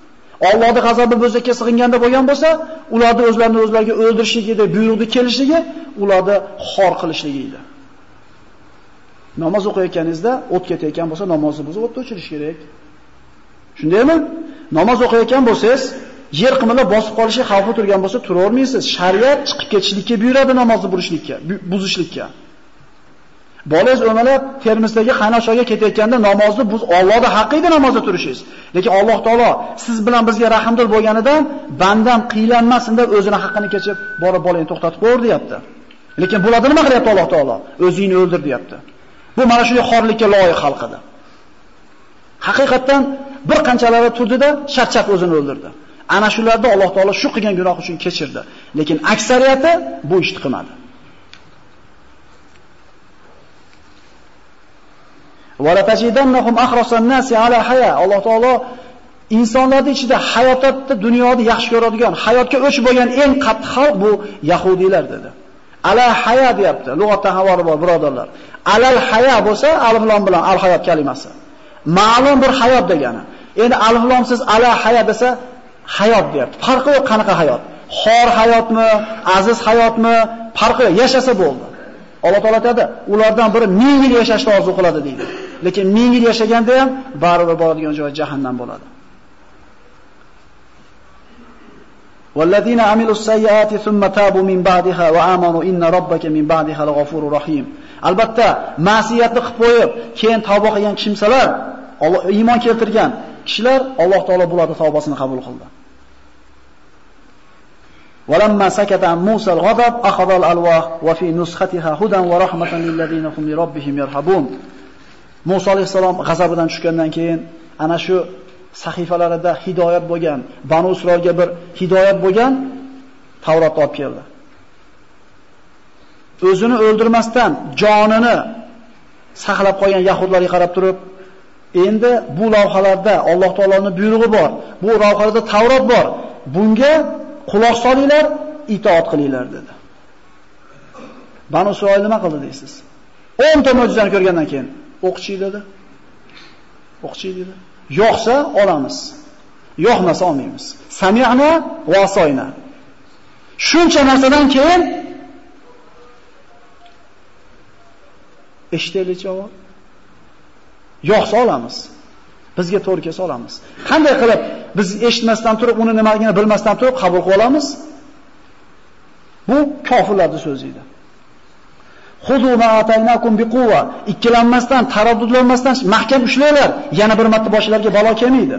Allohning g'azabi bo'zakka sig'inganda bo'lgan bo'lsa, ularni o'zlarini o'zlariga o'ldirishligi deb buyruqni kelishligi, ularni xor qilishligi edi. Namoz o'qiyotganingizda o't ketayotgan bo'lsa, namozni buzib o'tni o'chirish kerak. Shundaymi? Namoz o'qiyotgan bo'lsangiz, yer qimillab bosib qolishi xavfi turgan bo'lsa, tura olmaysiz. Shariat chiqib ketishlikka buyuradi namozni burishlikka, buzishlikka. Bolangiz o'malab Termizdagi qaynoqshoga ketayotganda namozni buz Allohda haqqi edi namozda turishingiz. Lekin Alloh taolo siz bilan bizga rahmdil bo'lganidan bandam qiylanmasin deb o'zini haqqini kechib borib bolangni to'xtatib qo'yur deyapti. Lekin bularni nima qilyapti Alloh taolo? O'zingni o'ldir deyapti. Bu mana shunday xorlikka loyiq xalq edi. Bir qanchalari turdida shart o'zini o'ldirdi. Ana shularda Alloh taolo shu qilgan gunoh uchun kechirdi. Lekin aksariyati bu ishni qilmadi. Va la tajidannahum ahrasan nasi ala haya. Alloh taolo insonlarning ichida hayotda dunyoni yaxshi ko'radigan, hayotga o'ch bo'lgan eng qattiq xalq bu yahudiylar dedi. Ala haya deyapti. Lug'atda havori bor, birodarlar. Alal haya bo'lsa alif lom bilan al hayot kalimasi. Ma'lum bir hayot degani. Endi alif lomsiz ala haya desa hayot deyapti. Farqi yo'q qanaqa hayot? Xor hayotmi, aziz hayotmi, farqi yo'q, yashasa bo'ldi. Alloh taolo aytadi, ulardan biri 1000 yil yashashni orzu qiladi deydi. Lekin 1000 yil yashaganda ham baribir boradigan joy jahannam bo'ladi. والذين عملوا السيئات ثم تابوا من بعدها وآمنوا إن ربك من بعدها لغفور رحيم albatta ma'siyatni qilib qo'yib keyin tavba qilgan kimsalar iymon keltirgan kishilar Alloh taolo bularning tavbasini qabul qildi ولما سكت عن موسى الغضب أخذ الألواح وفي نسختها هدى ورحمة للذين هم لربهم يرهبون Musa alayhisalom g'azabidan tushgandan keyin ana shu sahifalarida hidoyat bo'lgan, Banu Isroilga bir hidoyat bo'lgan Tavrot olib keldi. O'zini o'ldirmasdan jonini saqlab qolgan yahudlarga qarab turib, endi bu lavhalarda Alloh taoloning buyrug'i bor. Bu lavhalarda Tavrot bor. Bunga quloq solinglar, itoat qilinglar dedi. Banu Isroil nima qildi deysiz? 10 ta mo'jizani ko'rgandan keyin o'qchi dedi. O'qchi dedi. Yo'qsa olamiz. Yo'qmasa olmaymiz. Sami'na va asoyna. Shuncha narsadan keyin eshitaylik javob. Yo'qsa olamiz. Bizga to'g'ri kelsa olamiz. Qanday qilib biz eshitmasdan turib, uni nimaligini bilmasdan turib qabul qilib olamiz? Bu kofirlarning so'zi edi. Xudu ma ataynakum biquwa. Ikkilanmasdan, taraddudlanmasdan mahkam ushlanglar. Yana bir marta boshlarga balo kelmaydi.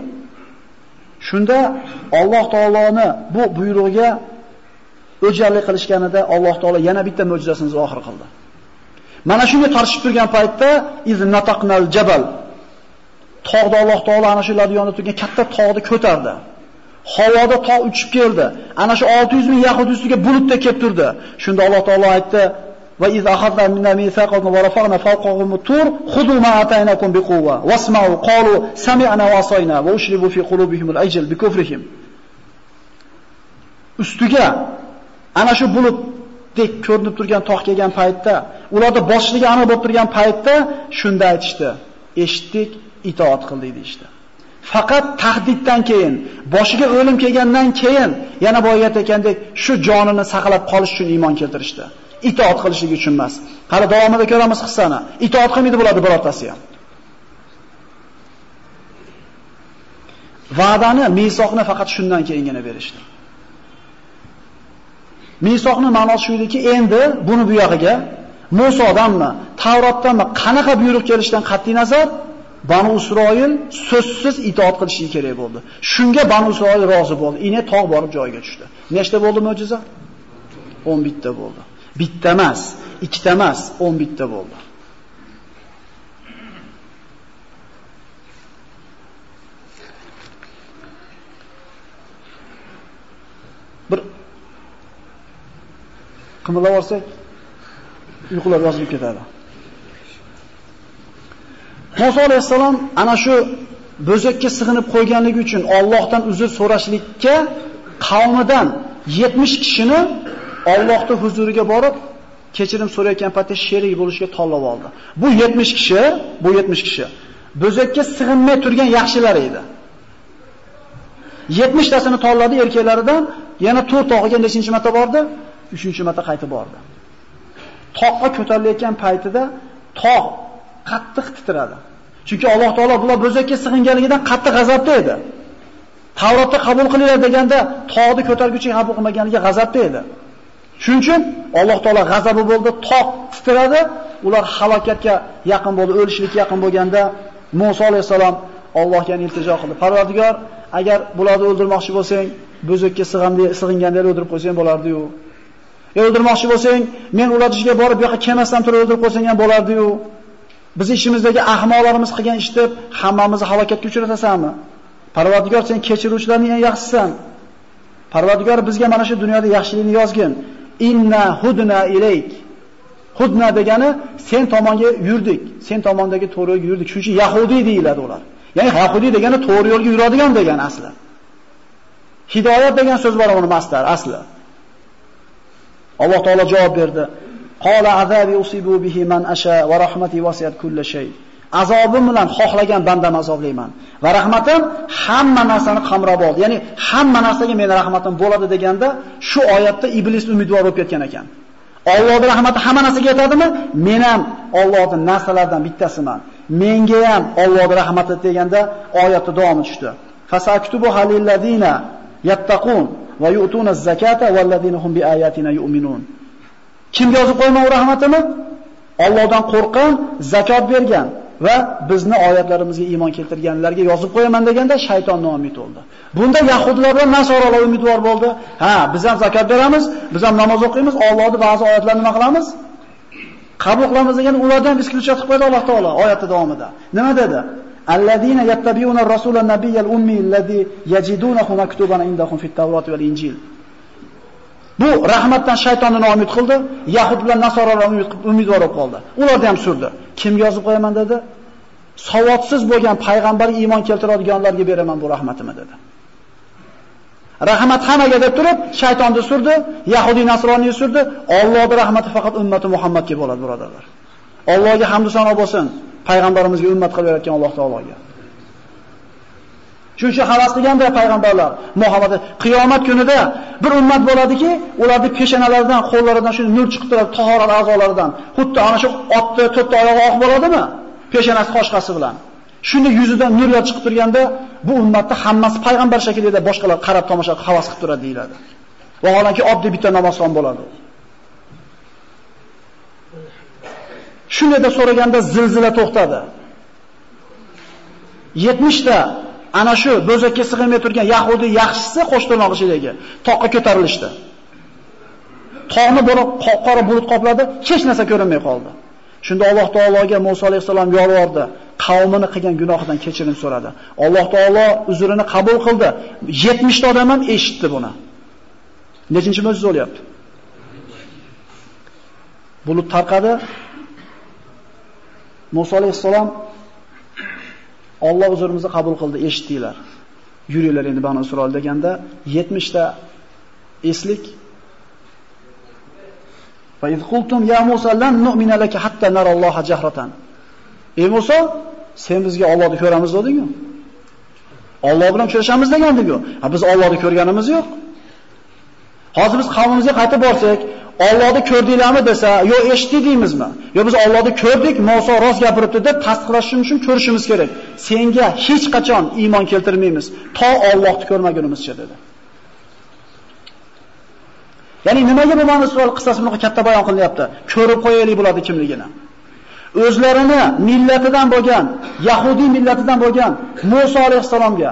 Shunda Alloh taoloni bu buyrug'iga o'jarlik qilishganida Alloh taolo yana bitta mo'jizasini zohir qildi. Mana shunga tartishib turgan paytda iz nataqnal jabal tog'da Alloh taolo ana shularning yonida turgan katta tog'ni ko'tardi. Havoda tog' uchib keldi. Ana shu 600 ming yahud ustiga bulutda kelib turdi. Shunda Alloh taolo aytdi: "Va iz akhadna minna mithaqakum wa rafa'na fawqahum tur khudu ma ataynakum biquwwa wasma'u qalu sami'na wa asayna wa ushribu fi qulubihim al-ajl bi. Ustiga ana shu bulutdek ko'rinib turgan tog' kelgan paytda, ularda boshligi ana bo'lib turgan paytda shunda aytishdi: "Eshitdik, itoat qildik deydi. Faqat tahdiddan keyin, boshiga o'lim kelgandan keyin yana boya aytgandek, shu jonini saqlab qolish uchun iymon keltirishdi. işte. Itoat qilishligi uchun emas. Hali davomida ko'ramiz hissani. Itoat qilmaydi bo'ladi birortasi ham. Va'dani, misoqni faqat shundan keyingina berishdi. Misoqni ma'nosi shu ediki, endi buni bu yog'iga Musodanmi, Tavrotdanmi qanaqa buyruq kelishidan qat'i nazar Banu Isroil so'zsiz itoat qilishi kerak bo'ldi. Shunga Banu Isroil rozi bo'ldi. Ine tog' borib joyiga tushdi. Nechta bo'ldi mo'jiza? 11 ta bo'ldi. Bitta emas, ikkita emas, 11 ta bo'ldi. Bir qimillab olsak, uyqular yozilib ketadi. Musa alayhissalom ana shu bo'zakka sig'inib qo'yganligi uchun Allohdan uzr so'rashlikka qavmidan 70 kishini Allohning huzuriga borib kechirim so'rayotgan paytda sherik bo'lishga tanlov oldi. Bu 70 kishi, bu 70 kishi bo'zakka sig'inmay turgan yaxshilar edi. 70 tasini tanladi erkaklaridan, yana 4 tog'iga nechinchi marta bordi? 3-marta qaytib bordi. Toqqa ko'tarilayotgan paytida tog' qattiq titradi. Chunki Alloh taolo bular bo'zakka sig'inganligidan qattiq g'azabda edi. Tavrotda qabul qilinglar deganda tog'ni ko'targuchi qabul qilmaganiga g'azabda edi. Shuning uchun Alloh taolo g'azabi bo'ldi, toq titradi, ular halokatga yaqin bo'ldi, o'lishlikka yaqin bo'lganda Musa alayhisalom Allohga iltijo qildi. Parvardigor, agar bularni o'ldirmoqchi bo'lsang, bo'zakka sig'inganda o'ldirib qo'ysang bo'lardi-yu. O'ldirmoqchi bo'lsang, men ularni ishiga borib, bu yoqqa kelmasdan turib o'ldirib qo'ysang ham bo'lardi-yu. Biz ishimizdagi ahmoqlarimiz qilgan ishni deb hammamizni halokatga uchratasanmi? Parvardigor sen kechiruvchilarning eng yaxshisisan. Parvardigor bizga mana shu dunyoda yaxshilikni yozgin. Inna hudna ilayk. Hudna degani sen tomonga yurdik. Sen tomondagi to'g'ri yo'lga yurdik. Shuning uchun Yahudi deyiladi ular. Ya'ni Yahudi degani to'g'ri yo'lga yuradigan degani asli. Hidoyat degan so'z bor uni masdar asli. Alloh taolo javob berdi. Qala azabi usibu bihi man asha va rahmati wasiyat kulli shay. Azobim bilan xohlagan bandam azoblayman va rahmatim hamma narsani qamrab oldi. Ya'ni hamma narsaga meni rahmatim bo'ladi deganda shu oyatda iblis umidvor bo'lib ketgan ekan. Allohning rahmati hamma narsaga yetadimi? Men ham Allohning narsalaridan bittasiman. Menga ham Allohning rahmati deganda oyatda davomi tushdi. Fasaktubu halil ladina yattaqun va yu'tuna zakata wal hum biayatina yu'minun. Kim yozib qo'yman u rahmatini? Allohdan qo'rqqan, zakot bergan va bizni oyatlarimizga iymon keltirganlarga yozib qo'yaman deganda shayton noumid bo'ldi. Bunda yahudlar bilan nasoralar umidvor bo'ldi. Ha, biz ham zakot beramiz, biz ham namoz o'qiymiz, Allohning ba'zi oyatlarini nima qilamiz? Qabul qilamiz degan ulardan ixtilofga qilib qo'ydi Alloh taolo oyati davomida. Nima dedi? Alladina yattabi'una rasulan nabiyyal ummi alladhi yajidunahu maktuban indahum fit-tawrat val injil. Bu rahmatdan shaytonni umid qildi, yahud bilan nasoralar umidvor bo'lib qoldi. Ularni ham surdi. Kim yozib qo'yaman dedi? Savodsiz bo'lgan payg'ambarga iymon keltiradiganlarga beraman bu rahmatimni dedi. Rahmat hammaga deb turib, shaytonni surdi, yahudi nasroniy surdi. Allohning rahmati faqat ummati Muhammadga bo'ladi, birodarlar. Allohga hamd va sano bo'lsin, payg'ambarimizga ummat qilib berayotgan Alloh taologa. Shuning havas qilganda payg'ambarlar Muhammad qiyomat kunida bir ummat bo'ladiki, ularni peshonalaridan, qo'llaridan shu nur chiqib turadi, tahorat a'zolaridan. Xuddi ana shu otni to'rtta oyog'i oq bo'ladimi? Peshonasi qoshqasi bilan. Shunda yuzidan nurlar chiqib turganda, bu ummatda hammasi payg'ambar shaklida boshqalar qarab tomosha havas qilib turadi deyiladi. Vaholanki oddiy bitta namozxon bo'ladi. Shunda so'raganda zilzila to'xtadi. 70 ta ana shu bo'zakka sig'ilmay turgan yahudi yaxshisi qo'shtirnoq ichidagi toqqa ko'tarilishdi. Tog'ni bir qora bulut qopladi, hech narsa ko'rinmay qoldi. Shunda Alloh taologa Musa alayhisalom yolvordi, qavmini qilgan gunohidan kechirim so'radi. Alloh taolo uzrini qabul qildi. 70 ta odam ham eshitdi buni. Nechinchi mo'jiza bo'lyapti? Bulut tarqadi. Musa alayhisalom Alloh huzurimizni qabul qildi, eshitdinglar. Yuringlar endi Banu Isroil deganda 70 ta eslik Va iz qultum ya Musa lan nu'mina laka hatta nara Alloha jahratan. Ey Musa, sen bizga Allohni ko'ramiz deding-ku. Alloh bilan uchrashamiz degandik ku. Ha biz Allohni ko'rganimiz yo'q. Hozir biz qavmimizga qaytib borsak, Allohni ko'rdinglarmi desa, yo eshitdik deymizmi? Yo biz Allohni ko'rdik, Musa rost gapiribdi deb tasdiqlash uchun ko'rishimiz kerak. Senga hech qachon iymon keltirmaymiz, to Allohni ko'rmagunimizcha dedi. Ya'ni nimaga bu Bani Isroil qissasi bunaqa katta bayon qilinyapti? Ko'rib qo'yaylik bo'ladi kimligini. O'zlarini millatidan bo'lgan, Yahudi millatidan bo'lgan Musa alayhisalomga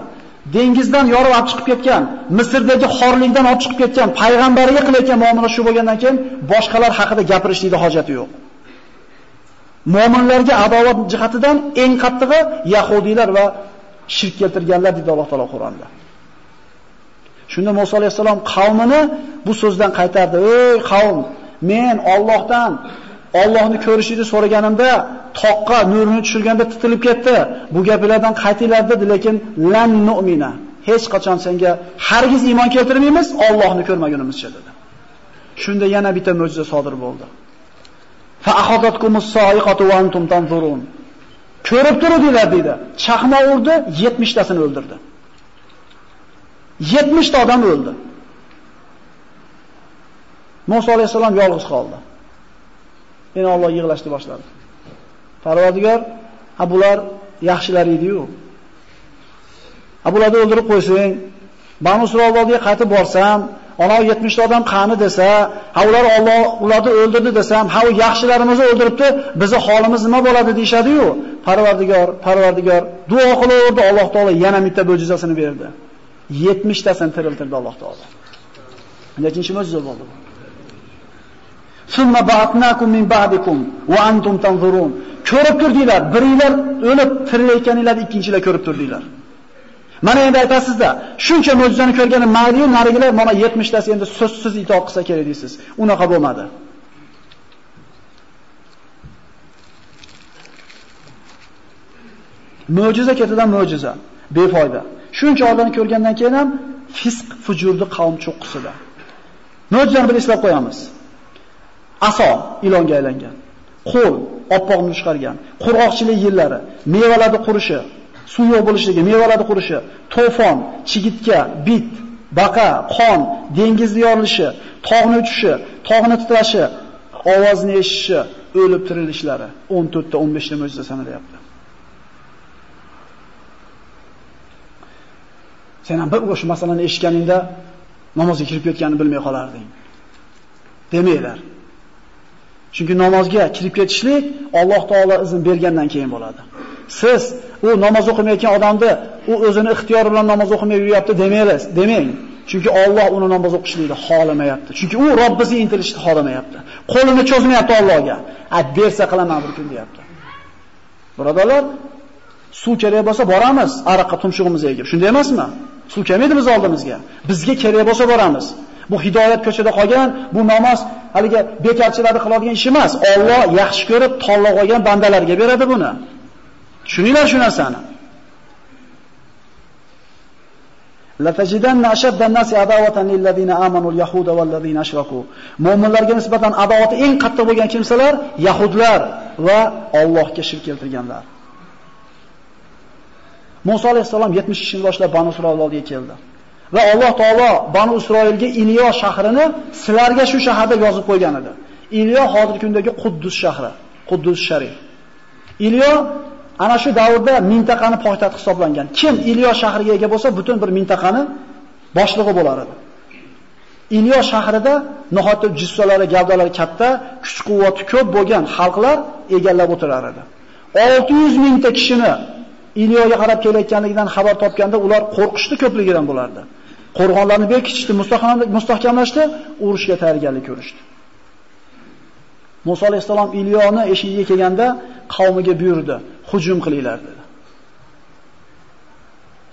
dengizdan yorib olib chiqib ketgan, Misrdagi xorlikdan olib chiqib ketgan payg'ambariga qilayotgan muomala shu bo'lgandan keyin boshqalar haqida gapirishlikda hojati yo'q. Mu'minlarga adovat jihatidan eng qattig'i yahudiylar va shirk keltirganlar dedi Alloh taolo Qur'onda. Shunda Musa alayhisalom qavmini bu so'zdan qaytardi. "Ey qavm, men Allohdan Allohni ko'rishni so'raganimda toqqa nurini tushirganda titilib ketdi. Bu gaplardan qaytinglar dedi, lekin lan nu'mina. Hech qachon senga hargiz iymon keltirmaymiz, Allohni ko'rmagunimizcha dedi. Shunda yana bitta mo'jiza sodir bo'ldi. Fa ahadatkumus sa'iqatu wa antum tanzurun. Ko'rib turdinglar dedi. Chaqmoq urdi, 70 tasini o'ldirdi. 70 ta odam o'ldi. Musa alayhisalom yolg'iz qoldi. Yana Alloh yig'lashni boshladi. Parvardigor, ha bular yaxshilar edi-yu. Ha bularni o'ldirib qo'ysang, Banu Isroilga qaytib borsam, ana 70 ta odam qani desa, ha ular Alloh ularni o'ldirdi desam, ha u yaxshilarimizni o'ldiribdi, bizning holimiz nima bo'ladi deyshadi-yu. Parvardigor, Parvardigor duo qilaverdi, Alloh taolo yana bitta mo'jizasini berdi. 70 tasini tiriltirdi Alloh taolo. Nechinchi mo'jiza bo'ldi bu? Summa ba'atnakum min ba'dikum va antum tanzurun. Ko'rib turdinglar, biringlar o'lib tirilayotganinglar, ikkinchilar ko'rib turdinglar. Mana endi aytasizda, shuncha mo'jizani ko'rgani mayli, narigilar mana 70 tasi endi so'zsiz itoat qilsa kerak deysiz. Unaqa bo'lmadi. Mo'jiza ketidan mo'jiza, befoyda. Shuncha odamni ko'rgandan keyin ham fisq, fujurni qavm cho'qqisida. Mo'jizani bir eslab qo'yamiz. Aso ilonga aylangan. Qo'l oppoq chiqargan. Qurg'oqchilik yillari, mevalarning qurishi, suv yo'q bo'lishligi, mevalarning qurishi, to'fon, chigitka, bit, baqa, qon, dengizni yorilishi, tog'ni uchishi, tog'ni titrashi, ovozni eshishi, o'lib tirilishlari 14 ta 15 ta mo'jiza sanalyapti. Sen ham bir o'sha masalani eshitganingda namozga kirib ketganini bilmay qolarding. Demaylar. Chunki namozga kirib ketishlik Alloh taolo izn bergandan keyin bo'ladi. Siz u namoz o'qimayotgan odamni u o'zini ixtiyori bilan namoz o'qimay yuryapti demaysiz, demang. Chunki Alloh uni namoz o'qishlikni xohlamayapti. Chunki u Robbisiga intilishni xohlamayapti. Qo'lini cho'zmayapti Allohga. A bersa qilaman bir kun deyapti. Birodarlar, suv kerak bo'lsa boramiz, ariqqa tumshug'imizga egib. Shunday emasmi? Suv kelmaydi biz oldimizga. Bizga kerak bo'lsa boramiz. Bu hidoyat ko'chada qolgan, bu namoz haliga bekarchilarni qiladigan ish emas. Alloh yaxshi ko'rib tanlab olgan bandalarga beradi buni. Tushuninglar shu narsani. La tajidanna ashadda an-nasi adawatan lil ladina amanu al-yahuda wal ladina ashraku. Mu'minlarga nisbatan adovati eng qattiq bo'lgan kimsalar yahudlar va Allohga shirk keltirganlar. Musa alayhisalom 70 kishini boshlab Banu Isroil oldiga keldi. Va Alloh taolo Banu Isroilga Iliyo shahrini sizlarga shu shaharda yozib qo'ygan edi. Iliyo hozirgi kundagi Quddus shahri, Quddus sharif. Iliyo ana shu davrda mintaqani poytaxt hisoblangan. Kim Iliyo shahriga ega bo'lsa, butun bir mintaqani boshlig'i bo'lar edi. Iliyo shahrida nihoyatda jissolari, gavdalari katta, kuch-quvvati ko'p bo'lgan xalqlar egallab o'tirar edi. 600 mingta kishini Iliyoga qarab kelayotganligidan xabar topganda ular qo'rqishdi ko'pligidan bo'lardi. Qo'rg'onlarni bekitishdi, mustahkamlashdi, urushga tayyorgarlik ko'rishdi. Musa alayhisalom Iliyoni eshigiga kelganda qavmiga buyurdi, hujum qilinglar dedi.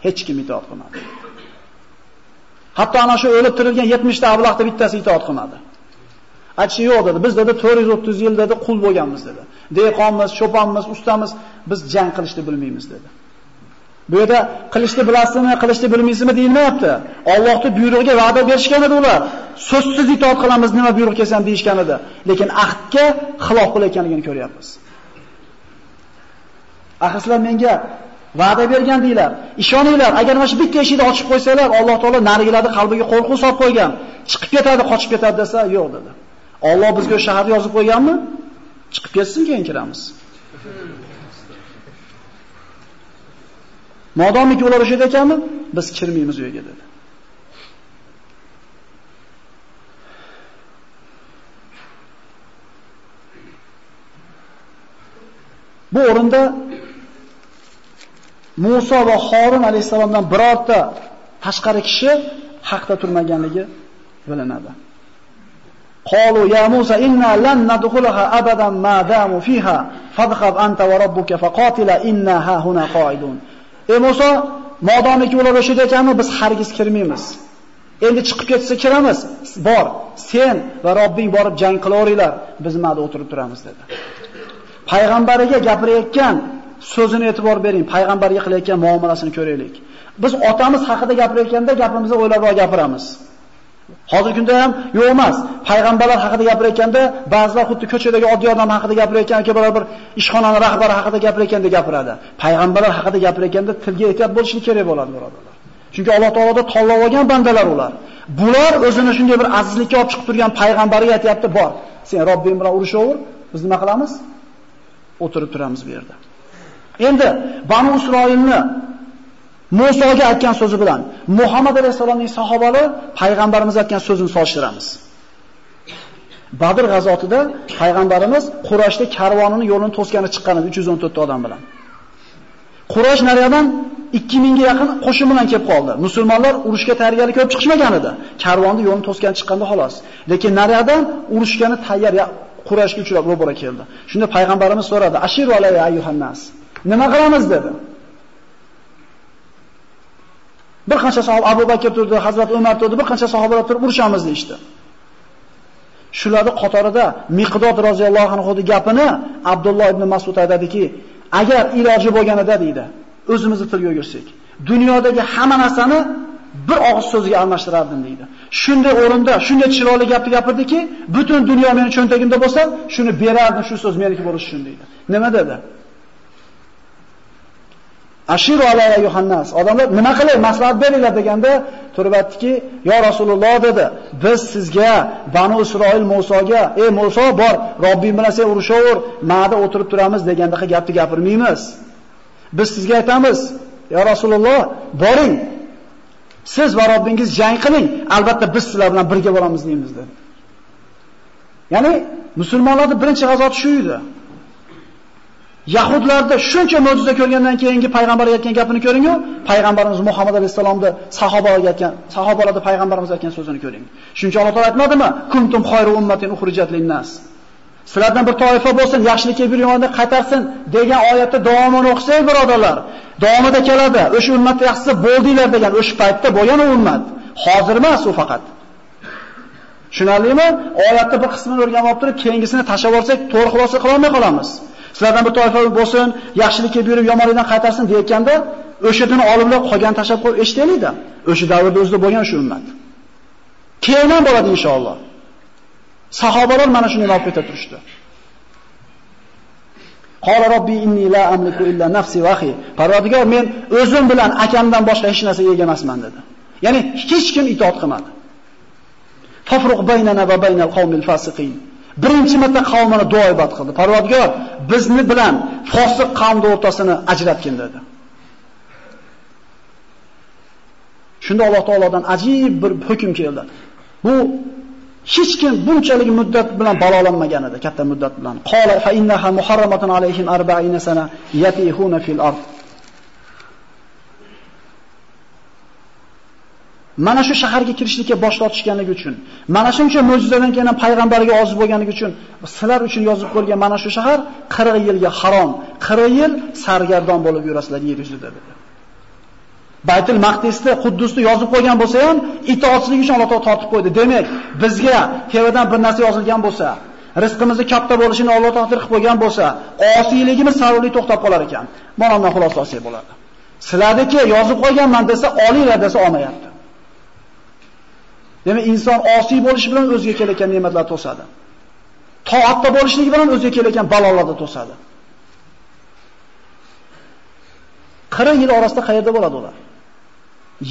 Hech kim itoat qilmadi. Hatto ana shu o'lib tirilgan 70 ta ablaqda bittasi itoat qilmadi. Aytishi yo'q dedi. Biz dedi 430 yil dedi qul bo'lganmiz dedi. Dehqonmiz, cho'ponmiz, ustamiz, biz jang qilishni bilmaymiz dedi. Bu yerda qilishni bilasizmi, qilishni bilmaysizmi deyilmayapti. Allohning buyrug'iga va'da berishgan edi ular. So'zsiz itoat qilamiz, nima buyruq kelsa deyishgan edi. Lekin ahdga xilof qilayotganligini ko'ryapmiz. Axir sizlar menga Va'da bergan deylar. Ishoninglar, agar mana shu bitta eshikni ochib qo'ysanglar, Alloh taolo narigilarni qalbiga qo'rquv solib qo'ygan. Chiqib ketadi, qochib ketadi desa, yo'q dedi. Alloh bizga shaharni yozib qo'yganmi? Chiqib ketsin, keyin kiramiz. Modomiki ular o'sha ekanmi, biz kirmaymiz uyga dedi. Bu o'rinda Musa va Harun alayhisalomdan birorta tashqari kishi haqda turmaganligi bilinadi. Qalu ya Musa inna lan nadkhulaha abadan ma damu fiha fadhhab anta wa robbuka faqatila inna ha huna qa'idun. Ey Musa, modomiki ular o'sha ekanmi, biz hargiz kirmaymiz. Endi chiqib ketsa kiramiz. Bor, sen va Robbing borib jang qilaveringlar, biz mana o'tirib turamiz dedi. Payg'ambariga gapirayotgan so'zini e'tibor bering, payg'ambarga qilayotgan muomalasini ko'raylik. Biz otamiz haqida gapirayotganda gapimizni o'ylabroq gapiramiz. Hozirgi kunda ham yo'q emas. Payg'ambarlar haqida gapirayotganda ba'zilar xuddi ko'chadagi oddiy odam haqida gapirayotgan yoki bir ishxonaning rahbari haqida gapirayotganda gapiradi. Payg'ambarlar haqida gapirayotganda tilga ehtiyot bo'lishi kerak bo'ladi, birodarlar. Chunki Alloh taoloda tanlab olgan bandalar ular. Bular o'zini shunday bir azizlikka olib chiqib turgan payg'ambariga aytayapti, bor. Sen Robbing bilan urushaver, biz nima qilamiz? O'tirib turamiz bu yerda. Endi Banu Isroilni Musoga aytgan so'zi bilan Muhammad alayhisolamning sahobalari payg'ambarimiz aytgan so'zini solishtiramiz. Badr g'azotida payg'ambarimiz Qurayshda karvonini yo'lini to'sgani chiqqan edi 314 ta odam bilan. Quraysh nariyadan 2000 ga yaqin qo'shin bilan kelib qoldi. Musulmonlar urushga tayyorgarlik ko'rib chiqishmagan edi. Karvonni yo'lini to'sgan chiqqanda xolos. Lekin nariyadan urushgani tayyor Qurayshga uchrab ro'bara keldi. Shunda payg'ambarimiz so'radi: "Ashiru alayya ayyuhannas." Nima qilamiz dedi. Bir qancha sahoba Abu Bakr turdi, Hazrat Umar turdi, bir qancha sahobalar turib urushamiz deydi. Shularni qatorida Miqdod roziyallohu anhu gapini Abdulloh ibn Mas'ud aytadiki, agar iloji bo'lganida deydi, o'zimizni tilga o'girsak, dunyodagi hamma narsani bir og'iz so'zga almashtirardim deydi. Shunday o'rinda, shunday chiroyli gapni gapirdiki, butun dunyo meni cho'ntagimda bo'lsa, shuni berardim, shu so'z meniki bo'lishi uchun deydi. Nima dedi? Ashiru alayya Yohannas. Odamlar nima qilay, maslahat beringlar deganda turib aytdiki, "Ya Rasululloh" dedi. "Biz sizga Banu Isroil Musoga, "Ey Muso, bor, Robbing bilan sen urushaver, ma'da o'tirib turamiz" deganda gapni gapirmaymiz. Biz sizga aytamiz, "Ya Rasululloh, boring. Siz va Robbingiz jang qiling. Albatta biz sizlar bilan birga boramiz" deymiz dedi. Ya'ni musulmonlarning birinchi g'azoti shu edi. Yahudlarda shuncha mo'jiza ko'rgandan keyingi payg'ambar aytgan gapini ko'ring-ku, payg'ambarimiz Muhammad alayhisalomda sahobalarga aytgan, sahobalarda payg'ambarimiz aytgan so'zini ko'ring. Shuncha Alloh taolo aytmadimi? Kuntum khayru ummatin ukhrijat lin-nas. Sizlardan bir toifa bo'lsin, yaxshilikka bir yo'lda qaytarsin degan oyatni davomini o'qisak, birodarlar, davomida keladi. O'sha ummat yaxshisi bo'ldinglar degan o'sha paytda bo'lgan ummat. Hozir emas u faqat. Tushunarlimi? Oyatda bir qismini o'rganib olib turib, keyingisini tashlab olsak, to'g'ri xulosa qila olmay qolamiz. Sizlardan bir toifa bo'lsin, yaxshilikka buyurib yomonlikdan qaytarsin deyotganda, o'shadan olimlar qolgan tashab qo'yib eshitaylikda. O'sha davrda o'zida bo'lgan shu ummat. Keyin ham bo'ladi inshaalloh. Sahobalar mana shuni olib keta turishdi. Qala robbi inni la amliku illa nafsi va akhi. Parvardigor men o'zim bilan akamdan boshqa hech narsaga ega emasman dedi. Ya'ni hech kim itoat qilmadi. Tafruq baynana va baynal qawmil fasiqin. Birinchi marta qavmini duoibat qildi. Parvardigor, bizni bilan fosiq qavmning o'rtasini ajratgin dedi. Shunda Alloh taolodan ajib bir hukm keldi. Bu hech kim bunchalik muddat bilan balolanmagan edi, katta muddat bilan. Qala fa innaha muharramatun alayhim 40 sana yatihuna fil ard. Mana shu shaharga kirishlikka bosh tortishganligi uchun, mana shuncha mo'jizadan keyin payg'ambarga ozib bo'lganligi uchun sizlar uchun yozib qo'yilgan mana shu shahar 40 yilga harom, 40 yil sargardon bo'lib yurasizlar yer yuzida dedi. Baytul Maqdisni, Quddusni yozib qo'ygan bo'lsa ham itoatsizlik uchun Alloh taolo tortib qo'ydi. Demak, bizga tevadan bir narsa yozilgan bo'lsa, rizqimizni katta bo'lishini Alloh taqdir qilib qo'ygan bo'lsa, osiyligimiz sarvli to'xtab qolar ekan. Mana bundan xulosa olsak bo'ladi. Sizlarniki yozib qo'yganman desa, olinglar desa olmayapti. Demak, inson osiy bo'lish bilan o'ziga kelayotgan ne'matlar to'sadi. Toatda bo'lishligi bilan o'ziga kelayotgan balolarni to'sadi. 40 yil orasida qayerda bo'ladi ular?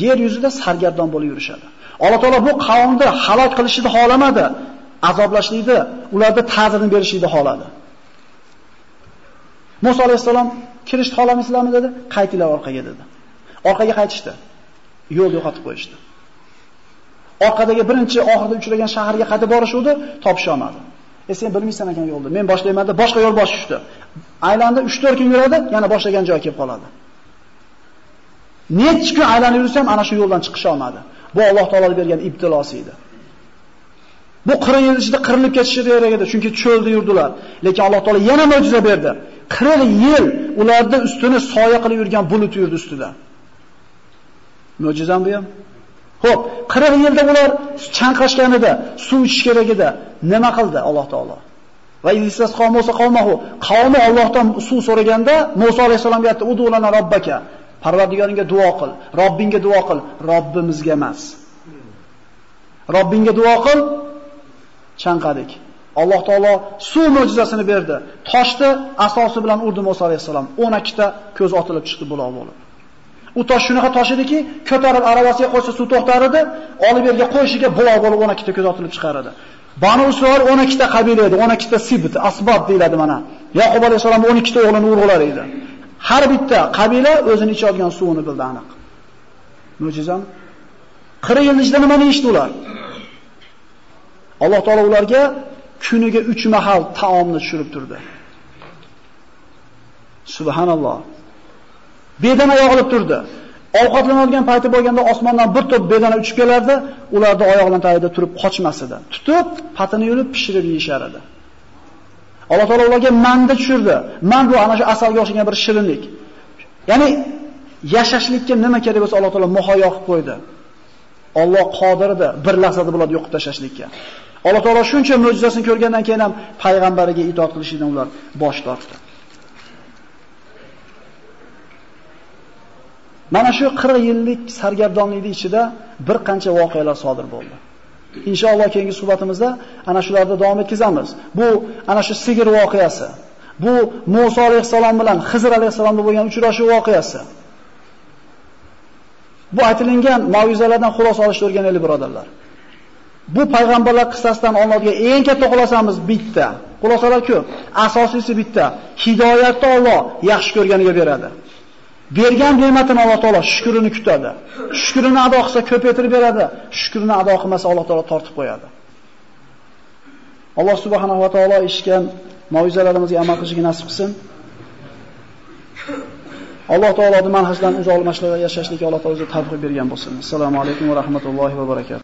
Yer yuzida sargardon bo'lib yurishadi. Alloh taolo bu qavmni halok qilishni xohlamadi, azoblashlikni, ularga ta'zirini berishni xoladi. Musa alayhisalom kirishni xolamaysizlarmi dedi, qaytinglar orqaga dedi. Orqaga qaytishdi. Yo'l yo'qotib qo'yishdi. Orqadagi birinchi oxirida uchragan shaharga qaytib borishuvdi, topisha olmadi. E sen bilmaysan ekan yo'lni. Men boshlaymanda boshqa yo'l bosishdi. Aylandi 3-4 kun yuradi, yana boshlagan joyga kelib qoladi. Necha kun aylanib yursam, ana shu yo'ldan chiqisha olmadi. Bu Alloh taoloning bergan ibtilosi edi. Bu 40 yil ichida qirilib ketishi kerak edi, chunki cho'lda yurdilar. Lekin Alloh taolo yana mo'jiza berdi. 40 yil ularning ustini soya qilib yurgan bulut yurdi ustida. Mo'jizam bu ham. Xo'p, 40 yilda ular chanqashganida, suv ichish kerak edi. Nima qildi Alloh taolo? Va istisqo Musa qavmahu, qavmi Allohdan suv so'raganda Musa alayhisolamga aytdi: "Udulana robbaka." Parvardigoringga duo qil, Robbingga duo qil, Robbimizga emas. Robbingga duo qil, chanqadik. Alloh taolo suv mo'jizasini berdi. Toshni asosi bilan urdi Musa alayhisolam. 12 ta ko'z otilib chiqdi buloq bo'lib. U tosh shunaqa tosh ediki, ko'tarib aravasiga qo'ysa suv to'xtar edi, olib yerga qo'yishiga buloq bo'lib 12 ta ko'z otilib chiqar edi. Banu Isroil 12 ta qabila edi, 12 ta sibt, asbob deyiladi mana. Yaqub alayhisalom 12 ta o'g'lini urg'ular edi. Har bitta qabila o'zini ichadigan suvini bildi aniq. Mo'jizam. 40 yil ichida nimani yechdi ular? Alloh taolo ularga kuniga 3 mahal taomni tushirib turdi. Subhanalloh. Bedana yog'ilib turdi. Ovqatlanadigan payti bo'lganda osmondan bir to'p bedana uchib kelardi, ularni oyoqlan tagida turib qochmas edi. Tutib, patini yulib pishirib yeyishar edi. Alloh taolo ularga manda tushirdi. Man bu ana shu asalga o'xshagan bir shirinlik. Ya'ni yashashlikka nima kerak bo'lsa Alloh taolo muhayyo qilib qo'ydi. Alloh qodirdi bir lahzada bularni yo'qib tashlashlikka. Alloh taolo shuncha mo'jizasini ko'rgandan keyin ham payg'ambariga itoat qilishidan ular bosh tortdi. Mana shu 40 yillik sargardonlikning ichida bir qancha voqealar sodir bo'ldi. Inshaalloh keyingi suhbatimizda ana shularni davom etkazamiz. Bu ana shu sigir voqeasi. Bu Musa alayhisalom bilan Xizr alayhisalomda bo'lgan uchrashuv voqeasi. Bu aytilingan mavzulardan xulosa olishni o'rganaylik birodarlar. Bu payg'ambarlar qissasidan olinadigan eng katta xulosamiz bitta. Xulosalar ko'p. Asosiysi bitta. Hidoyatni Alloh yaxshi ko'rganiga beradi. Bergan ne'matini Alloh taolo shukrini kutadi. Shukrini ado qilsa ko'paytirib beradi, shukrini ado qilmasa Alloh taolo tortib qo'yadi. Alloh subhanahu va taolo eshitgan mo'jizalarimizga amal qilishni nasib qilsin. Alloh taoloning manhajdan uzoqlashishga yashashlikka Alloh taolo o'zi tavfiq bergan bo'lsin. Assalomu alaykum va rahmatullohi va barakatuh.